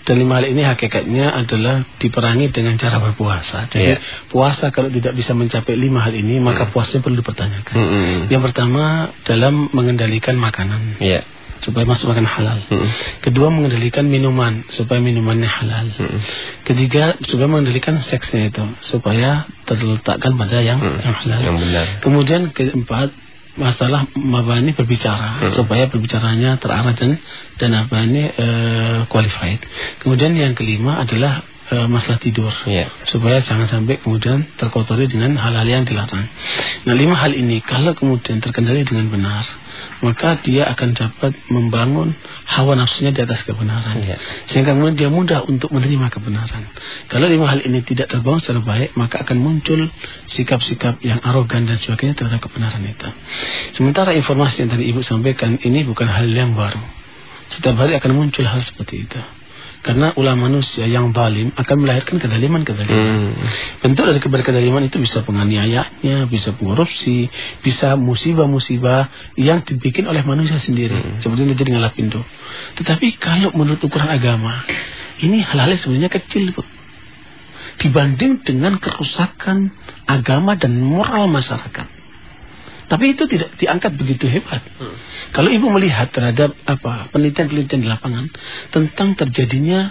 dan lima hal ini hakikatnya adalah diperangi dengan cara berpuasa. Jadi ya. puasa kalau tidak bisa mencapai lima hal ini maka hmm. puasanya perlu dipertanyakan. Hmm. hmm, hmm. Yang pertama dalam mengendalikan makanan. Ya supaya masuk makan halal. Hmm. Kedua mengendalikan minuman supaya minumannya halal. Hmm. Ketiga supaya mengendalikan seksnya itu supaya terletakkan pada yang, hmm. yang halal. Yang benar. Kemudian keempat masalah apa ini berbicara hmm. supaya berbicaranya terarah dan dan apa ini uh, qualified. Kemudian yang kelima adalah uh, masalah tidur yeah. supaya jangan sampai kemudian terkotori dengan hal-hal yang dilarang. Nah lima hal ini kalau kemudian terkendali dengan benar maka dia akan dapat membangun hawa nafsunya di atas kebenaran. Ya. Sehingga kemudian dia mudah untuk menerima kebenaran. Kalau lima hal ini tidak terbangun secara baik, maka akan muncul sikap-sikap yang arogan dan sebagainya terhadap kebenaran itu. Sementara informasi yang tadi Ibu sampaikan ini bukan hal yang baru. Setiap hari akan muncul hal seperti itu. Karena ulah manusia yang balim akan melahirkan kedaliman-kedaliman. Hmm. Bentuk dari kedaliman itu bisa penganiayaannya, bisa korupsi, bisa musibah-musibah yang dibikin oleh manusia sendiri. Hmm. Seperti yang terjadi dengan Lapindo. Tetapi kalau menurut ukuran agama, ini hal-hal sebenarnya kecil, Bu. Dibanding dengan kerusakan agama dan moral masyarakat. Tapi itu tidak diangkat begitu hebat. Hmm. Kalau ibu melihat terhadap apa penelitian-penelitian di lapangan tentang terjadinya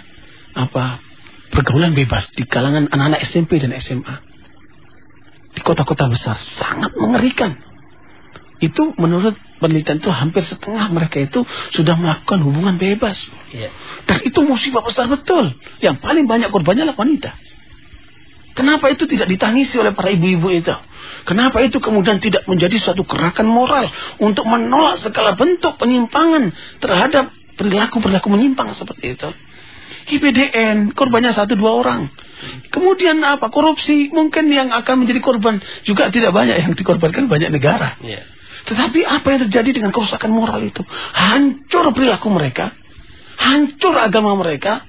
apa pergaulan bebas di kalangan anak-anak SMP dan SMA di kota-kota besar sangat mengerikan. Itu menurut penelitian itu hampir setengah mereka itu sudah melakukan hubungan bebas. Yeah. Dan itu musibah besar betul. Yang paling banyak korbannya adalah wanita. Kenapa itu tidak ditangisi oleh para ibu-ibu itu? Kenapa itu kemudian tidak menjadi suatu gerakan moral untuk menolak segala bentuk penyimpangan terhadap perilaku-perilaku menyimpang seperti itu? IPDN, korbannya satu dua orang. Kemudian apa? Korupsi, mungkin yang akan menjadi korban juga tidak banyak yang dikorbankan banyak negara. Yeah. Tetapi apa yang terjadi dengan kerusakan moral itu? Hancur perilaku mereka, hancur agama mereka,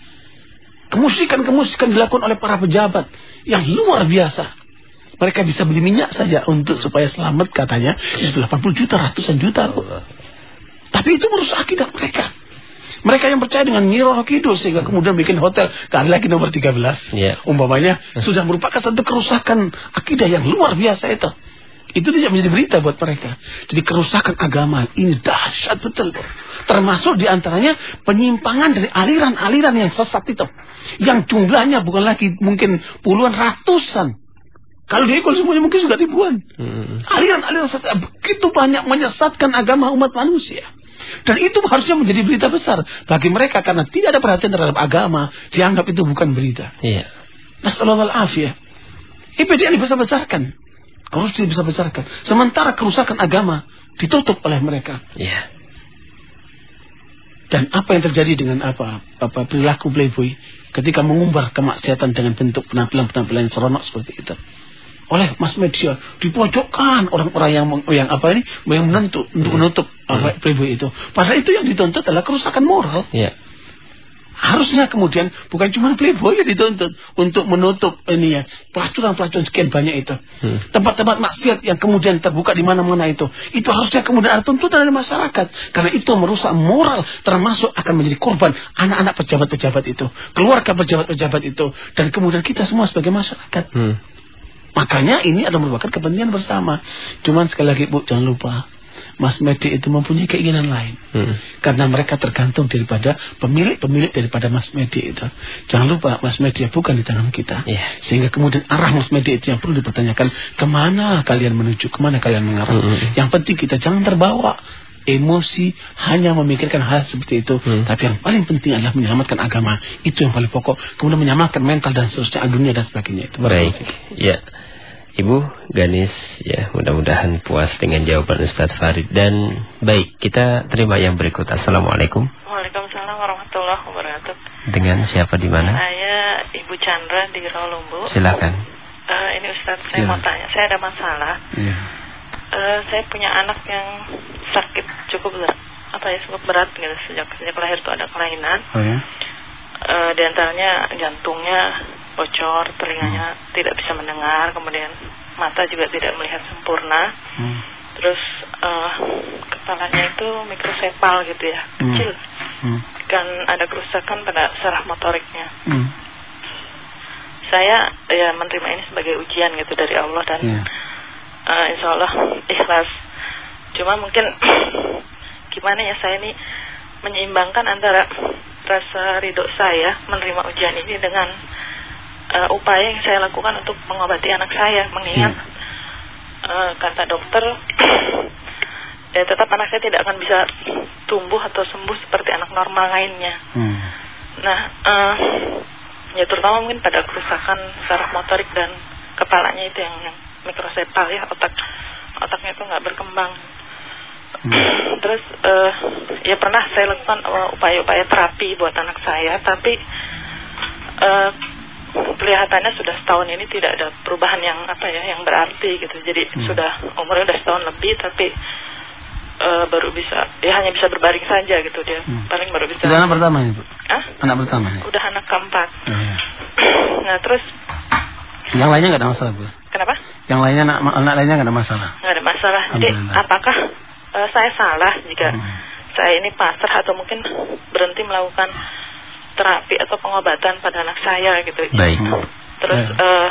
kemusikan-kemusikan dilakukan oleh para pejabat yang luar biasa. Mereka bisa beli minyak saja untuk supaya selamat katanya. Itu 80 juta, ratusan juta. Tapi itu merusak akidah mereka. Mereka yang percaya dengan Nyi Roro Kidul sehingga kemudian bikin hotel kali lagi nomor 13. Yeah. Umpamanya sudah merupakan satu kerusakan akidah yang luar biasa itu. Itu tidak menjadi berita buat mereka. Jadi kerusakan agama ini dahsyat betul. Termasuk di antaranya penyimpangan dari aliran-aliran yang sesat itu. Yang jumlahnya bukan lagi mungkin puluhan ratusan. Kalau diikul semuanya mungkin juga ribuan. Hmm. Aliran-aliran sesat begitu banyak menyesatkan agama umat manusia. Dan itu harusnya menjadi berita besar bagi mereka karena tidak ada perhatian terhadap agama, dianggap itu bukan berita. Iya. Nasallallahu IPDN dibesar-besarkan. Korupsi dibesar-besarkan. Sementara kerusakan agama ditutup oleh mereka. Iya. Dan apa yang terjadi dengan apa? Apa perilaku playboy ketika mengumbar kemaksiatan dengan bentuk penampilan-penampilan seronok seperti itu oleh mas media dipojokkan orang-orang yang yang apa ini yang menentu untuk hmm. menutup apa hmm. playboy itu. Padahal itu yang dituntut adalah kerusakan moral. Yeah. Harusnya kemudian bukan cuma playboy yang dituntut untuk menutup ini ya pelacuran-pelacuran sekian banyak itu. Hmm. Tempat-tempat maksiat yang kemudian terbuka di mana-mana itu. Itu harusnya kemudian ada tuntutan dari masyarakat. Karena itu merusak moral termasuk akan menjadi korban anak-anak pejabat-pejabat itu. Keluarga pejabat-pejabat itu. Dan kemudian kita semua sebagai masyarakat. Hmm. Makanya ini adalah merupakan kepentingan bersama. Cuman sekali lagi Bu, jangan lupa. Mas media itu mempunyai keinginan lain. Hmm. Karena mereka tergantung daripada pemilik-pemilik daripada mas media itu. Jangan lupa mas media bukan di tangan kita. Yeah. Sehingga kemudian arah mas media itu yang perlu dipertanyakan. Ke mana kalian menuju, ke mana kalian mengarah. Hmm. Yang penting kita jangan terbawa emosi hanya memikirkan hal seperti itu. Hmm. Tapi yang paling penting adalah menyelamatkan agama. Itu yang paling pokok. Kemudian menyelamatkan mental dan seterusnya dunia dan sebagainya. Itu Baik. Ya. Ibu Ganis ya mudah-mudahan puas dengan jawaban Ustadz Farid. Dan baik kita terima yang berikut. Assalamualaikum. Waalaikumsalam warahmatullahi wabarakatuh. Dengan siapa di mana? Saya Ibu Chandra di Rawalumbu Silakan. Uh, Ini Ustadz saya ya. mau tanya saya ada masalah. Ya. uh, Saya punya anak yang sakit cukup berat apa ya cukup berat gitu. Sejak sejak lahir itu ada kelainan. Oh, ya? uh, di antaranya jantungnya bocor, telinganya hmm. tidak bisa mendengar, kemudian mata juga tidak melihat sempurna. Hmm. Terus uh, kepalanya itu mikrosepal gitu ya, hmm. kecil. Hmm. Dan ada kerusakan pada saraf motoriknya. Hmm. Saya ya menerima ini sebagai ujian gitu dari Allah dan yeah. Ya. uh, insya Allah ikhlas. Cuma mungkin <clears throat> gimana ya saya ini menyeimbangkan antara rasa ridho saya menerima ujian ini dengan uh, upaya yang saya lakukan untuk mengobati anak saya mengingat hmm. uh, kata dokter <clears throat> ya tetap anak saya tidak akan bisa tumbuh atau sembuh seperti anak normal lainnya. Hmm. Nah, uh, ya terutama mungkin pada kerusakan saraf motorik dan kepalanya itu yang, yang mikrosepal ya otak otaknya itu nggak berkembang. Hmm. <clears throat> Terus uh, ya pernah saya lakukan upaya-upaya terapi buat anak saya, tapi uh, kelihatannya sudah setahun ini tidak ada perubahan yang apa ya yang berarti gitu jadi hmm. sudah umurnya sudah setahun lebih tapi uh, baru bisa ya hanya bisa berbaring saja gitu dia hmm. paling baru bisa sudah anak pertama ya bu Hah? anak pertama ya? udah anak keempat oh, ya. <clears throat> nah terus yang lainnya nggak ada masalah bu kenapa yang lainnya anak, anak lainnya nggak ada masalah nggak ada masalah jadi apakah uh, saya salah jika hmm. saya ini pasrah atau mungkin berhenti melakukan terapi atau pengobatan pada anak saya gitu. Baik. Terus uh,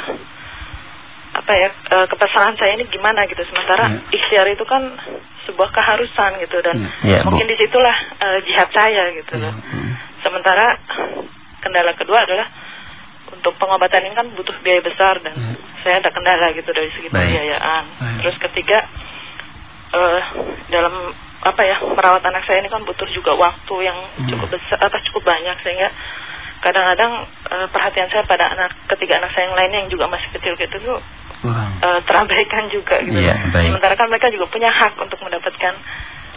apa ya uh, kepesangan saya ini gimana gitu sementara ya. ikhtiar itu kan sebuah keharusan gitu dan ya, mungkin di situlah uh, jihad saya gitu ya. Sementara kendala kedua adalah untuk pengobatan ini kan butuh biaya besar dan ya. saya ada kendala gitu dari segi pembiayaan. Terus ketiga uh, dalam apa ya merawat anak saya ini kan butuh juga waktu yang hmm. cukup besar apa cukup banyak sehingga kadang-kadang uh, perhatian saya pada anak ketiga anak saya yang lainnya yang juga masih kecil gitu tuh uh, terabaikan juga gitu. Yeah, Sementara kan mereka juga punya hak untuk mendapatkan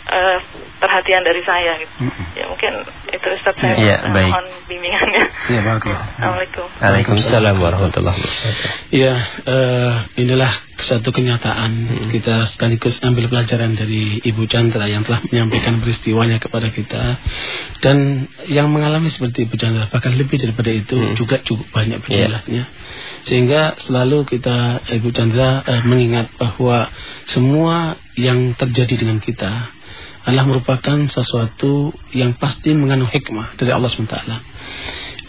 uh, perhatian dari saya gitu. Mm -hmm. Ya mungkin itu Ustaz saya yeah, mohon bimbingannya. Ya, Assalamualaikum. Waalaikumsalam warahmatullahi wabarakatuh. Ya, uh, inilah satu kenyataan hmm. kita sekaligus ambil pelajaran dari Ibu Chandra yang telah menyampaikan peristiwanya kepada kita dan yang mengalami seperti Ibu Chandra bahkan lebih daripada itu hmm. juga cukup banyak berjumlahnya. Yeah. Sehingga selalu kita Ibu Chandra uh, mengingat bahwa semua yang terjadi dengan kita adalah merupakan sesuatu yang pasti mengandung hikmah dari Allah SWT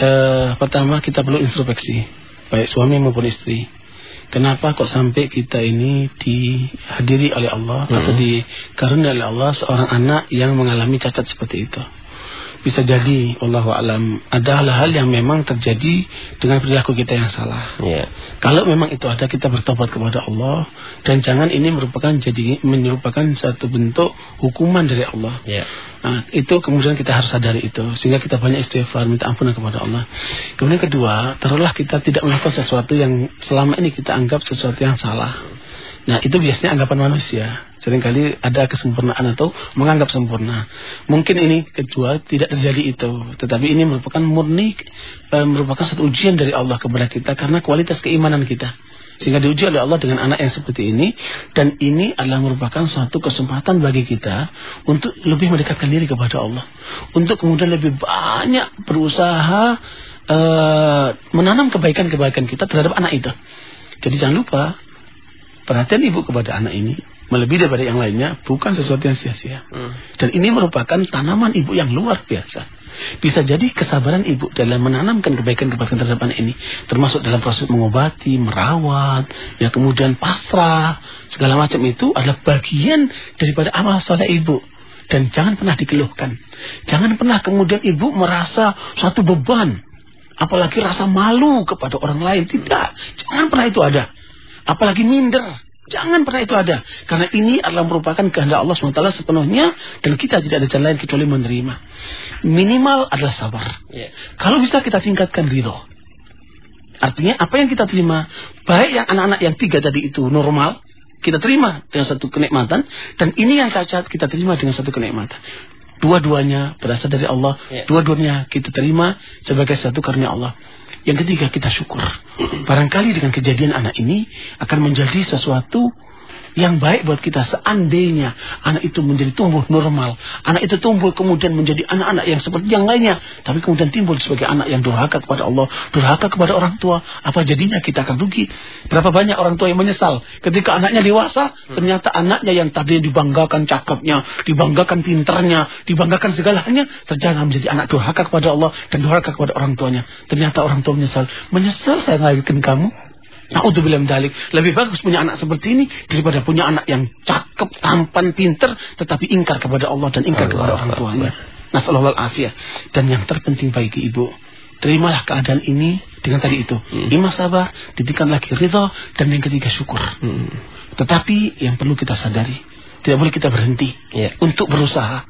uh, pertama kita perlu introspeksi baik suami maupun istri. Kenapa kok sampai kita ini dihadiri oleh Allah mm -hmm. atau dikaruniai oleh Allah seorang anak yang mengalami cacat seperti itu bisa jadi Allah alam ada hal-hal yang memang terjadi dengan perilaku kita yang salah. Yeah. Kalau memang itu ada kita bertobat kepada Allah dan jangan ini merupakan jadi merupakan satu bentuk hukuman dari Allah. Yeah. Nah, itu kemudian kita harus sadari itu sehingga kita banyak istighfar minta ampunan kepada Allah. Kemudian kedua, taruhlah kita tidak melakukan sesuatu yang selama ini kita anggap sesuatu yang salah. Nah, itu biasanya anggapan manusia. Seringkali ada kesempurnaan atau menganggap sempurna. Mungkin ini kedua tidak terjadi itu, tetapi ini merupakan murni e, merupakan satu ujian dari Allah kepada kita karena kualitas keimanan kita. Sehingga diuji oleh Allah dengan anak yang seperti ini dan ini adalah merupakan suatu kesempatan bagi kita untuk lebih mendekatkan diri kepada Allah. Untuk kemudian lebih banyak berusaha uh, menanam kebaikan-kebaikan kita terhadap anak itu. Jadi jangan lupa perhatian ibu kepada anak ini melebihi daripada yang lainnya bukan sesuatu yang sia-sia. Hmm. Dan ini merupakan tanaman ibu yang luar biasa. Bisa jadi kesabaran ibu dalam menanamkan kebaikan-kebaikan terhadap anak ini. Termasuk dalam proses mengobati, merawat, ya kemudian pasrah, segala macam itu adalah bagian daripada amal soleh ibu. Dan jangan pernah dikeluhkan. Jangan pernah kemudian ibu merasa suatu beban. Apalagi rasa malu kepada orang lain. Tidak. Jangan pernah itu ada. Apalagi minder Jangan pernah itu ada. Karena ini adalah merupakan kehendak Allah SWT sepenuhnya. Dan kita tidak ada jalan lain kecuali menerima. Minimal adalah sabar. Yeah. Kalau bisa kita tingkatkan ridho. Artinya apa yang kita terima. Baik yang anak-anak yang tiga tadi itu normal. Kita terima dengan satu kenikmatan. Dan ini yang cacat kita terima dengan satu kenikmatan. Dua-duanya berasal dari Allah. Yeah. Dua-duanya kita terima sebagai satu karunia Allah. Yang ketiga kita syukur. Barangkali dengan kejadian anak ini akan menjadi sesuatu yang baik buat kita seandainya anak itu menjadi tumbuh normal. Anak itu tumbuh kemudian menjadi anak-anak yang seperti yang lainnya. Tapi kemudian timbul sebagai anak yang durhaka kepada Allah. Durhaka kepada orang tua. Apa jadinya kita akan rugi. Berapa banyak orang tua yang menyesal. Ketika anaknya dewasa. Ternyata anaknya yang tadi dibanggakan cakapnya. Dibanggakan pinternya. Dibanggakan segalanya. Terjadi menjadi anak durhaka kepada Allah. Dan durhaka kepada orang tuanya. Ternyata orang tua menyesal. Menyesal saya ngalahin kamu. Na'udzubillah dalik. Lebih bagus punya anak seperti ini daripada punya anak yang cakep, tampan, pinter, tetapi ingkar kepada Allah dan ingkar Allah kepada orang tuanya. Nasallallahu afiyah. Dan yang terpenting bagi ibu, terimalah keadaan ini dengan tadi itu. Hmm. Lima sabar, didikan lagi ridho, dan yang ketiga syukur. Hmm. Tetapi yang perlu kita sadari, tidak boleh kita berhenti yeah. untuk berusaha.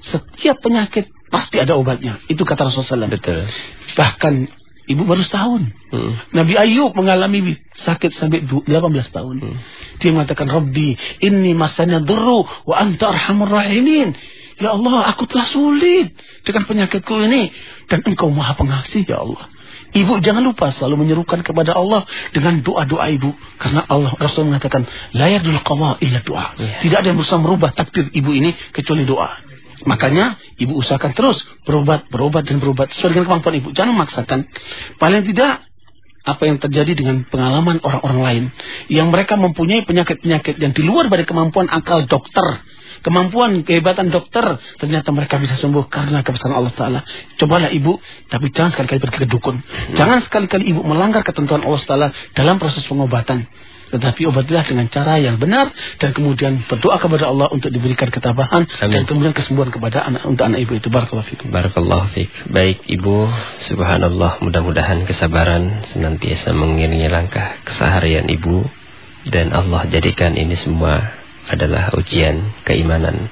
Setiap penyakit pasti ada obatnya. Itu kata Rasulullah SAW. Betul. Bahkan Ibu baru setahun. Hmm. Nabi Ayub mengalami sakit sampai 18 tahun. Hmm. Dia mengatakan, Rabbi, ini masanya duru wa anta arhamur rahimin. Ya Allah, aku telah sulit dengan penyakitku ini. Dan engkau maha pengasih, ya Allah. Ibu jangan lupa selalu menyerukan kepada Allah dengan doa-doa ibu. Karena Allah Rasul mengatakan, layar dulu illa doa. Yeah. Tidak ada yang bisa merubah takdir ibu ini kecuali doa. Makanya ibu usahakan terus berobat, berobat dan berobat sesuai dengan kemampuan ibu. Jangan memaksakan. Paling tidak apa yang terjadi dengan pengalaman orang-orang lain yang mereka mempunyai penyakit-penyakit yang di luar dari kemampuan akal dokter, kemampuan kehebatan dokter, ternyata mereka bisa sembuh karena kebesaran Allah Taala. Cobalah ibu, tapi jangan sekali-kali pergi ke dukun. Jangan sekali-kali ibu melanggar ketentuan Allah Taala dalam proses pengobatan. Tetapi obatilah dengan cara yang benar dan kemudian berdoa kepada Allah untuk diberikan ketabahan Amin. dan kemudian kesembuhan kepada anak untuk anak ibu itu. Barakallahu fikum. Barakallahu fik. Baik Ibu, subhanallah mudah-mudahan kesabaran senantiasa mengiringi langkah keseharian Ibu dan Allah jadikan ini semua adalah ujian keimanan.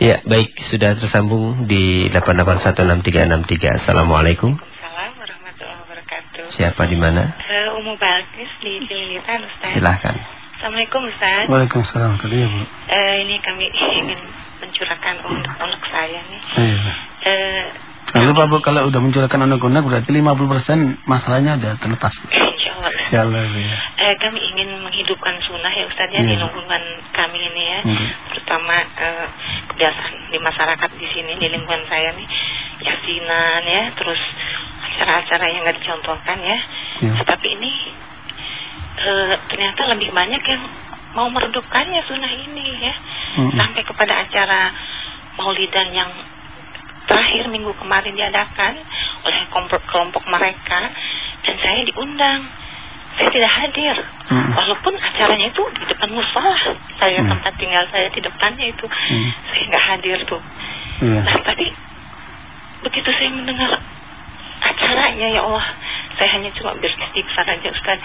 Ya, baik sudah tersambung di 8816363. Assalamualaikum. Siapa di mana? Uh, Umu Balkis di Cililitan, Ustaz. Silahkan. Assalamualaikum, Ustaz. Waalaikumsalam. Kali ya, Bu. Uh, ini kami ingin mencurahkan untuk anak saya nih. Iya. Uh, Kalau Pak Bu kalau udah mencurahkan anak-anak berarti 50% masalahnya udah terlepas. Insya Allah. Insya Allah ya. Eh, kami ingin menghidupkan sunnah ya Ustaz ya Iya. di lingkungan kami ini ya. Mhm. Terutama eh, kebiasaan di masyarakat di sini di lingkungan saya nih yasinan ya, terus acara-acara yang nggak dicontohkan ya. Ya. Tetapi ini eh, ternyata lebih banyak yang mau meredupkannya sunnah ini ya. Mhm. Sampai kepada acara maulidan yang terakhir minggu kemarin diadakan oleh kelompok, kelompok mereka dan saya diundang. Saya tidak hadir. Mhm. Walaupun acaranya itu di depan musola. Saya Hmm. tempat tinggal saya di depannya itu. Hmm. Saya nggak hadir tuh. Iya. Nah tadi begitu saya mendengar acaranya ya Allah, saya hanya cuma beristighfar aja Ustaz.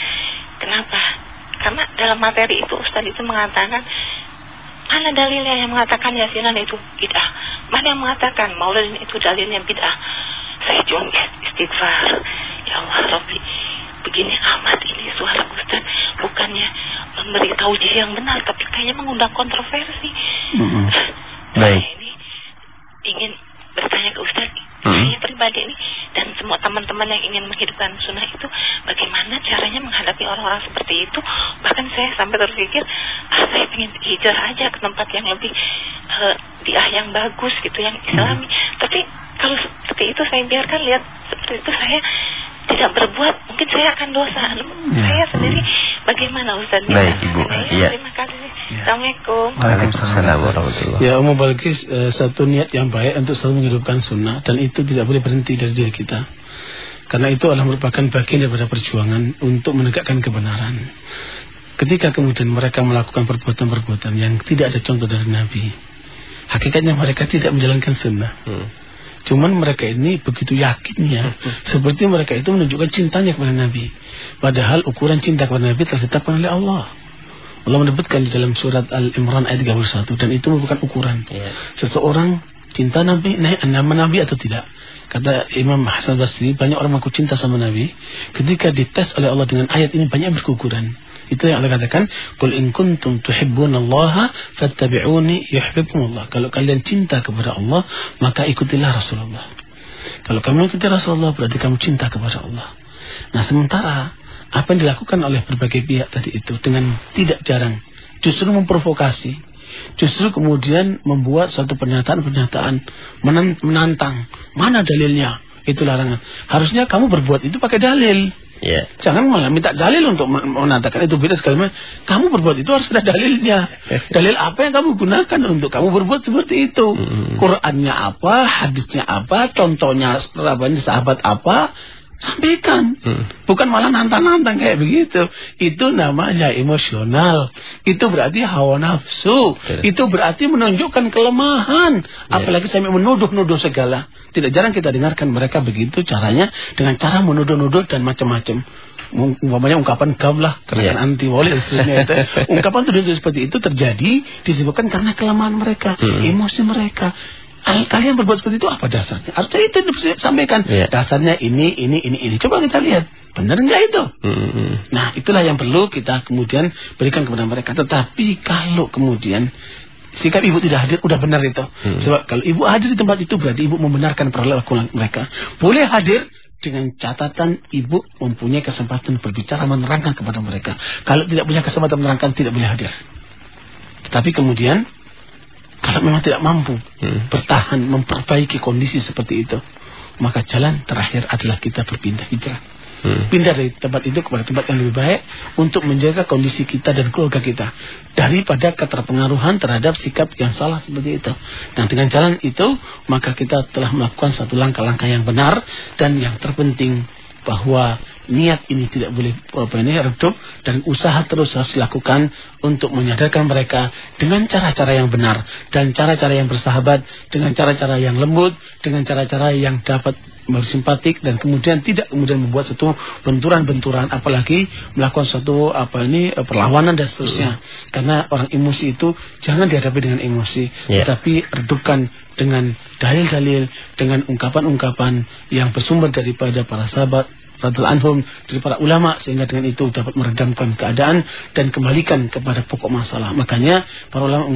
Kenapa? Karena dalam materi itu Ustaz itu mengatakan mana dalilnya yang mengatakan yasinan itu bid'ah? Mana yang mengatakan maulid itu dalilnya bid'ah? Saya cuma istighfar. Ya Allah Rabbi, begini amat ini suara Ustaz. Bukannya memberi taujih yang benar, tapi kayaknya mengundang kontroversi. Mhm. Baik. Saya ini ingin bertanya ke Ustaz, Hmm. saya pribadi ini dan semua teman-teman yang ingin menghidupkan sunnah itu, bagaimana caranya menghadapi orang-orang seperti itu? Bahkan saya sampai terpikir, ah saya ingin hijrah aja ke tempat yang lebih eh, diah yang bagus gitu, yang islami. Tapi kalau seperti itu saya biarkan lihat seperti itu saya tidak berbuat, mungkin saya akan dosa. Ya. Saya sendiri bagaimana Ustaz? Baik, Ibu. Ya. Terima kasih. Assalamualaikum. Waalaikumsalam warahmatullahi Ya Umum Balkis eh, satu niat yang baik untuk selalu menghidupkan sunnah dan itu tidak boleh berhenti dari diri kita. Karena itu adalah merupakan bagian daripada perjuangan untuk menegakkan kebenaran. Ketika kemudian mereka melakukan perbuatan-perbuatan yang tidak ada contoh dari Nabi, hakikatnya mereka tidak menjalankan sunnah. Hmm. Cuman mereka ini begitu yakinnya Seperti mereka itu menunjukkan cintanya kepada Nabi Padahal ukuran cinta kepada Nabi telah ditetapkan oleh Allah Allah menyebutkan di dalam surat Al-Imran ayat 31 Dan itu merupakan ukuran Iya. Seseorang cinta Nabi, nama Nabi atau tidak Kata Imam Hasan Basri Banyak orang mengaku cinta sama Nabi Ketika dites oleh Allah dengan ayat ini Banyak berkukuran itu yang Allah katakan, "Qul in kuntum tuhibbunallaha fattabi'uni yuhibbukumullah." Kalau kalian cinta kepada Allah, maka ikutilah Rasulullah. Kalau kamu ikuti Rasulullah berarti kamu cinta kepada Allah. Nah, sementara apa yang dilakukan oleh berbagai pihak tadi itu dengan tidak jarang justru memprovokasi, justru kemudian membuat suatu pernyataan-pernyataan menan- menantang. Mana dalilnya? Itu larangan. Harusnya kamu berbuat itu pakai dalil. Iya. Jangan malah minta dalil untuk men- mengatakan itu beda sekali. Kamu berbuat itu harus ada dalilnya. <laughs> Dalil apa yang kamu gunakan untuk kamu berbuat seperti itu? Hmm. Qurannya apa? Hadisnya apa? Contohnya sahabat apa? Sampaikan. Hmm. Bukan malah nantang-nantang kayak begitu. Itu namanya emosional. Itu berarti hawa nafsu. Betul. Itu berarti menunjukkan kelemahan. Apalagi sampai menuduh-nuduh segala. Tidak jarang kita dengarkan mereka begitu caranya dengan cara menuduh-nuduh dan macam-macam. Umpamanya ungkapan gam lah, gerakan Iya. anti wali dan seterusnya itu. <laughs> Ungkapan tuduh seperti itu terjadi disebabkan karena kelemahan mereka, Hmm. emosi mereka. Al- Kalian berbuat seperti itu apa dasarnya? Harusnya itu disampaikan. Iya. Dasarnya ini, ini, ini, ini. Coba kita lihat. Benar nggak itu? Hmm, hmm. Nah, itulah yang perlu kita kemudian berikan kepada mereka. Tetapi kalau kemudian sikap ibu tidak hadir, udah benar itu. Hmm. Sebab kalau ibu hadir di tempat itu berarti ibu membenarkan perilaku mereka. Boleh hadir dengan catatan ibu mempunyai kesempatan berbicara menerangkan kepada mereka. Kalau tidak punya kesempatan menerangkan tidak boleh hadir. Tetapi kemudian kalau memang tidak mampu Hmm. bertahan memperbaiki kondisi seperti itu, maka jalan terakhir adalah kita berpindah hijrah Hmm. pindah dari tempat itu kepada tempat yang lebih baik untuk menjaga kondisi kita dan keluarga kita daripada keterpengaruhan terhadap sikap yang salah seperti itu. Nah dengan jalan itu maka kita telah melakukan satu langkah-langkah yang benar dan yang terpenting bahwa niat ini tidak boleh apa ini redup dan usaha terus harus dilakukan untuk menyadarkan mereka dengan cara-cara yang benar dan cara-cara yang bersahabat dengan cara-cara yang lembut dengan cara-cara yang dapat bersimpatik dan kemudian tidak kemudian membuat satu benturan-benturan apalagi melakukan suatu apa ini perlawanan dan seterusnya karena orang emosi itu jangan dihadapi dengan emosi Ya. tetapi redupkan dengan dalil-dalil dengan ungkapan-ungkapan yang bersumber daripada para sahabat radhiallahu anhum dari para ulama sehingga dengan itu dapat meredamkan keadaan dan kembalikan kepada pokok masalah. Makanya para ulama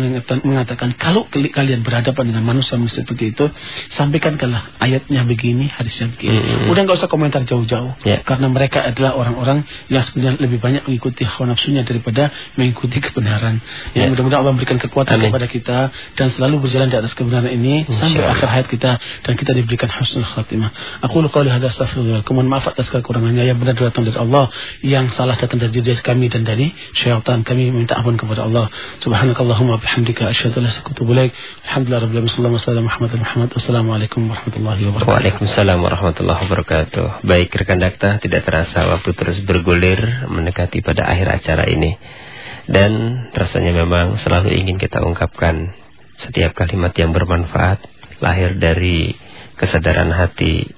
mengatakan kalau kalian berhadapan dengan manusia-manusia seperti itu, sampaikanlah ayatnya begini, hadisnya begini. Hmm. Udah nggak usah komentar jauh-jauh yeah. karena mereka adalah orang-orang yang sebenarnya lebih banyak mengikuti hawa nafsunya daripada mengikuti kebenaran. Ya, yeah. mudah-mudahan Allah memberikan kekuatan Amin. kepada kita dan selalu berjalan di atas kebenaran ini Insya sampai akhir hayat kita dan kita diberikan husnul khatimah. Aku lupa lihat astagfirullah. Mohon maaf atas kekurangannya yang benar datang dari Allah, yang salah datang dari diri kami dan dari syaitan. Kami minta ampun kepada Allah. Subhanakallahumma bihamdika asyhadu an la ilaha illa anta Alhamdulillah rabbil alamin. Wassalamu Muhammad Muhammad. Wassalamualaikum warahmatullahi wabarakatuh. Waalaikumsalam warahmatullahi wabarakatuh. Baik rekan dakta, tidak terasa waktu terus bergulir mendekati pada akhir acara ini. Dan rasanya memang selalu ingin kita ungkapkan setiap kalimat yang bermanfaat lahir dari kesadaran hati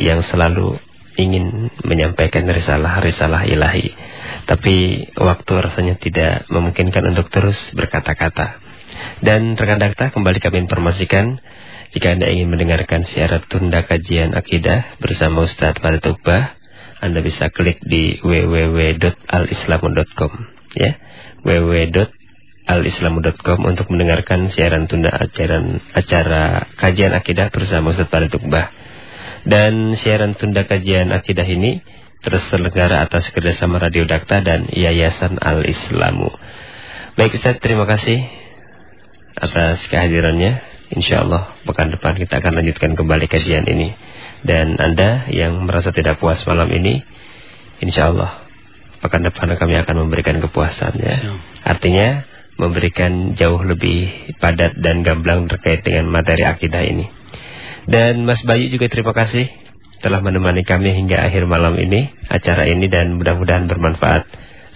yang selalu ingin menyampaikan risalah-risalah ilahi. Tapi waktu rasanya tidak memungkinkan untuk terus berkata-kata. Dan rekan dakta kembali kami informasikan jika Anda ingin mendengarkan siaran tunda kajian akidah bersama Ustadz Farid Uqbah, Anda bisa klik di www.alislamu.com ya. www.alislamu.com untuk mendengarkan siaran tunda acara, acara kajian akidah bersama Ustadz Farid Uqbah. Dan siaran tunda kajian akidah ini terselenggara atas kerjasama Radio Dakta dan Yayasan Al-Islamu. Baik Ustaz, terima kasih atas kehadirannya. Insya Allah pekan depan kita akan lanjutkan kembali kajian ini. Dan Anda yang merasa tidak puas malam ini, insya Allah pekan depan kami akan memberikan kepuasannya. Artinya memberikan jauh lebih padat dan gamblang terkait dengan materi akidah ini. Dan Mas Bayu juga terima kasih telah menemani kami hingga akhir malam ini, acara ini dan mudah-mudahan bermanfaat.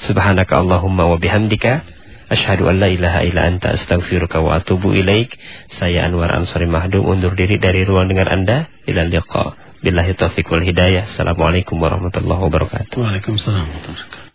Subhanaka Allahumma wa bihamdika asyhadu an la ilaha illa anta astaghfiruka wa atubu ilaik. Saya Anwar Ansari Mahdum undur diri dari ruang dengar Anda. Ila liqa. Billahi taufiq wal hidayah. Assalamualaikum warahmatullahi wabarakatuh. Waalaikumsalam warahmatullahi wabarakatuh.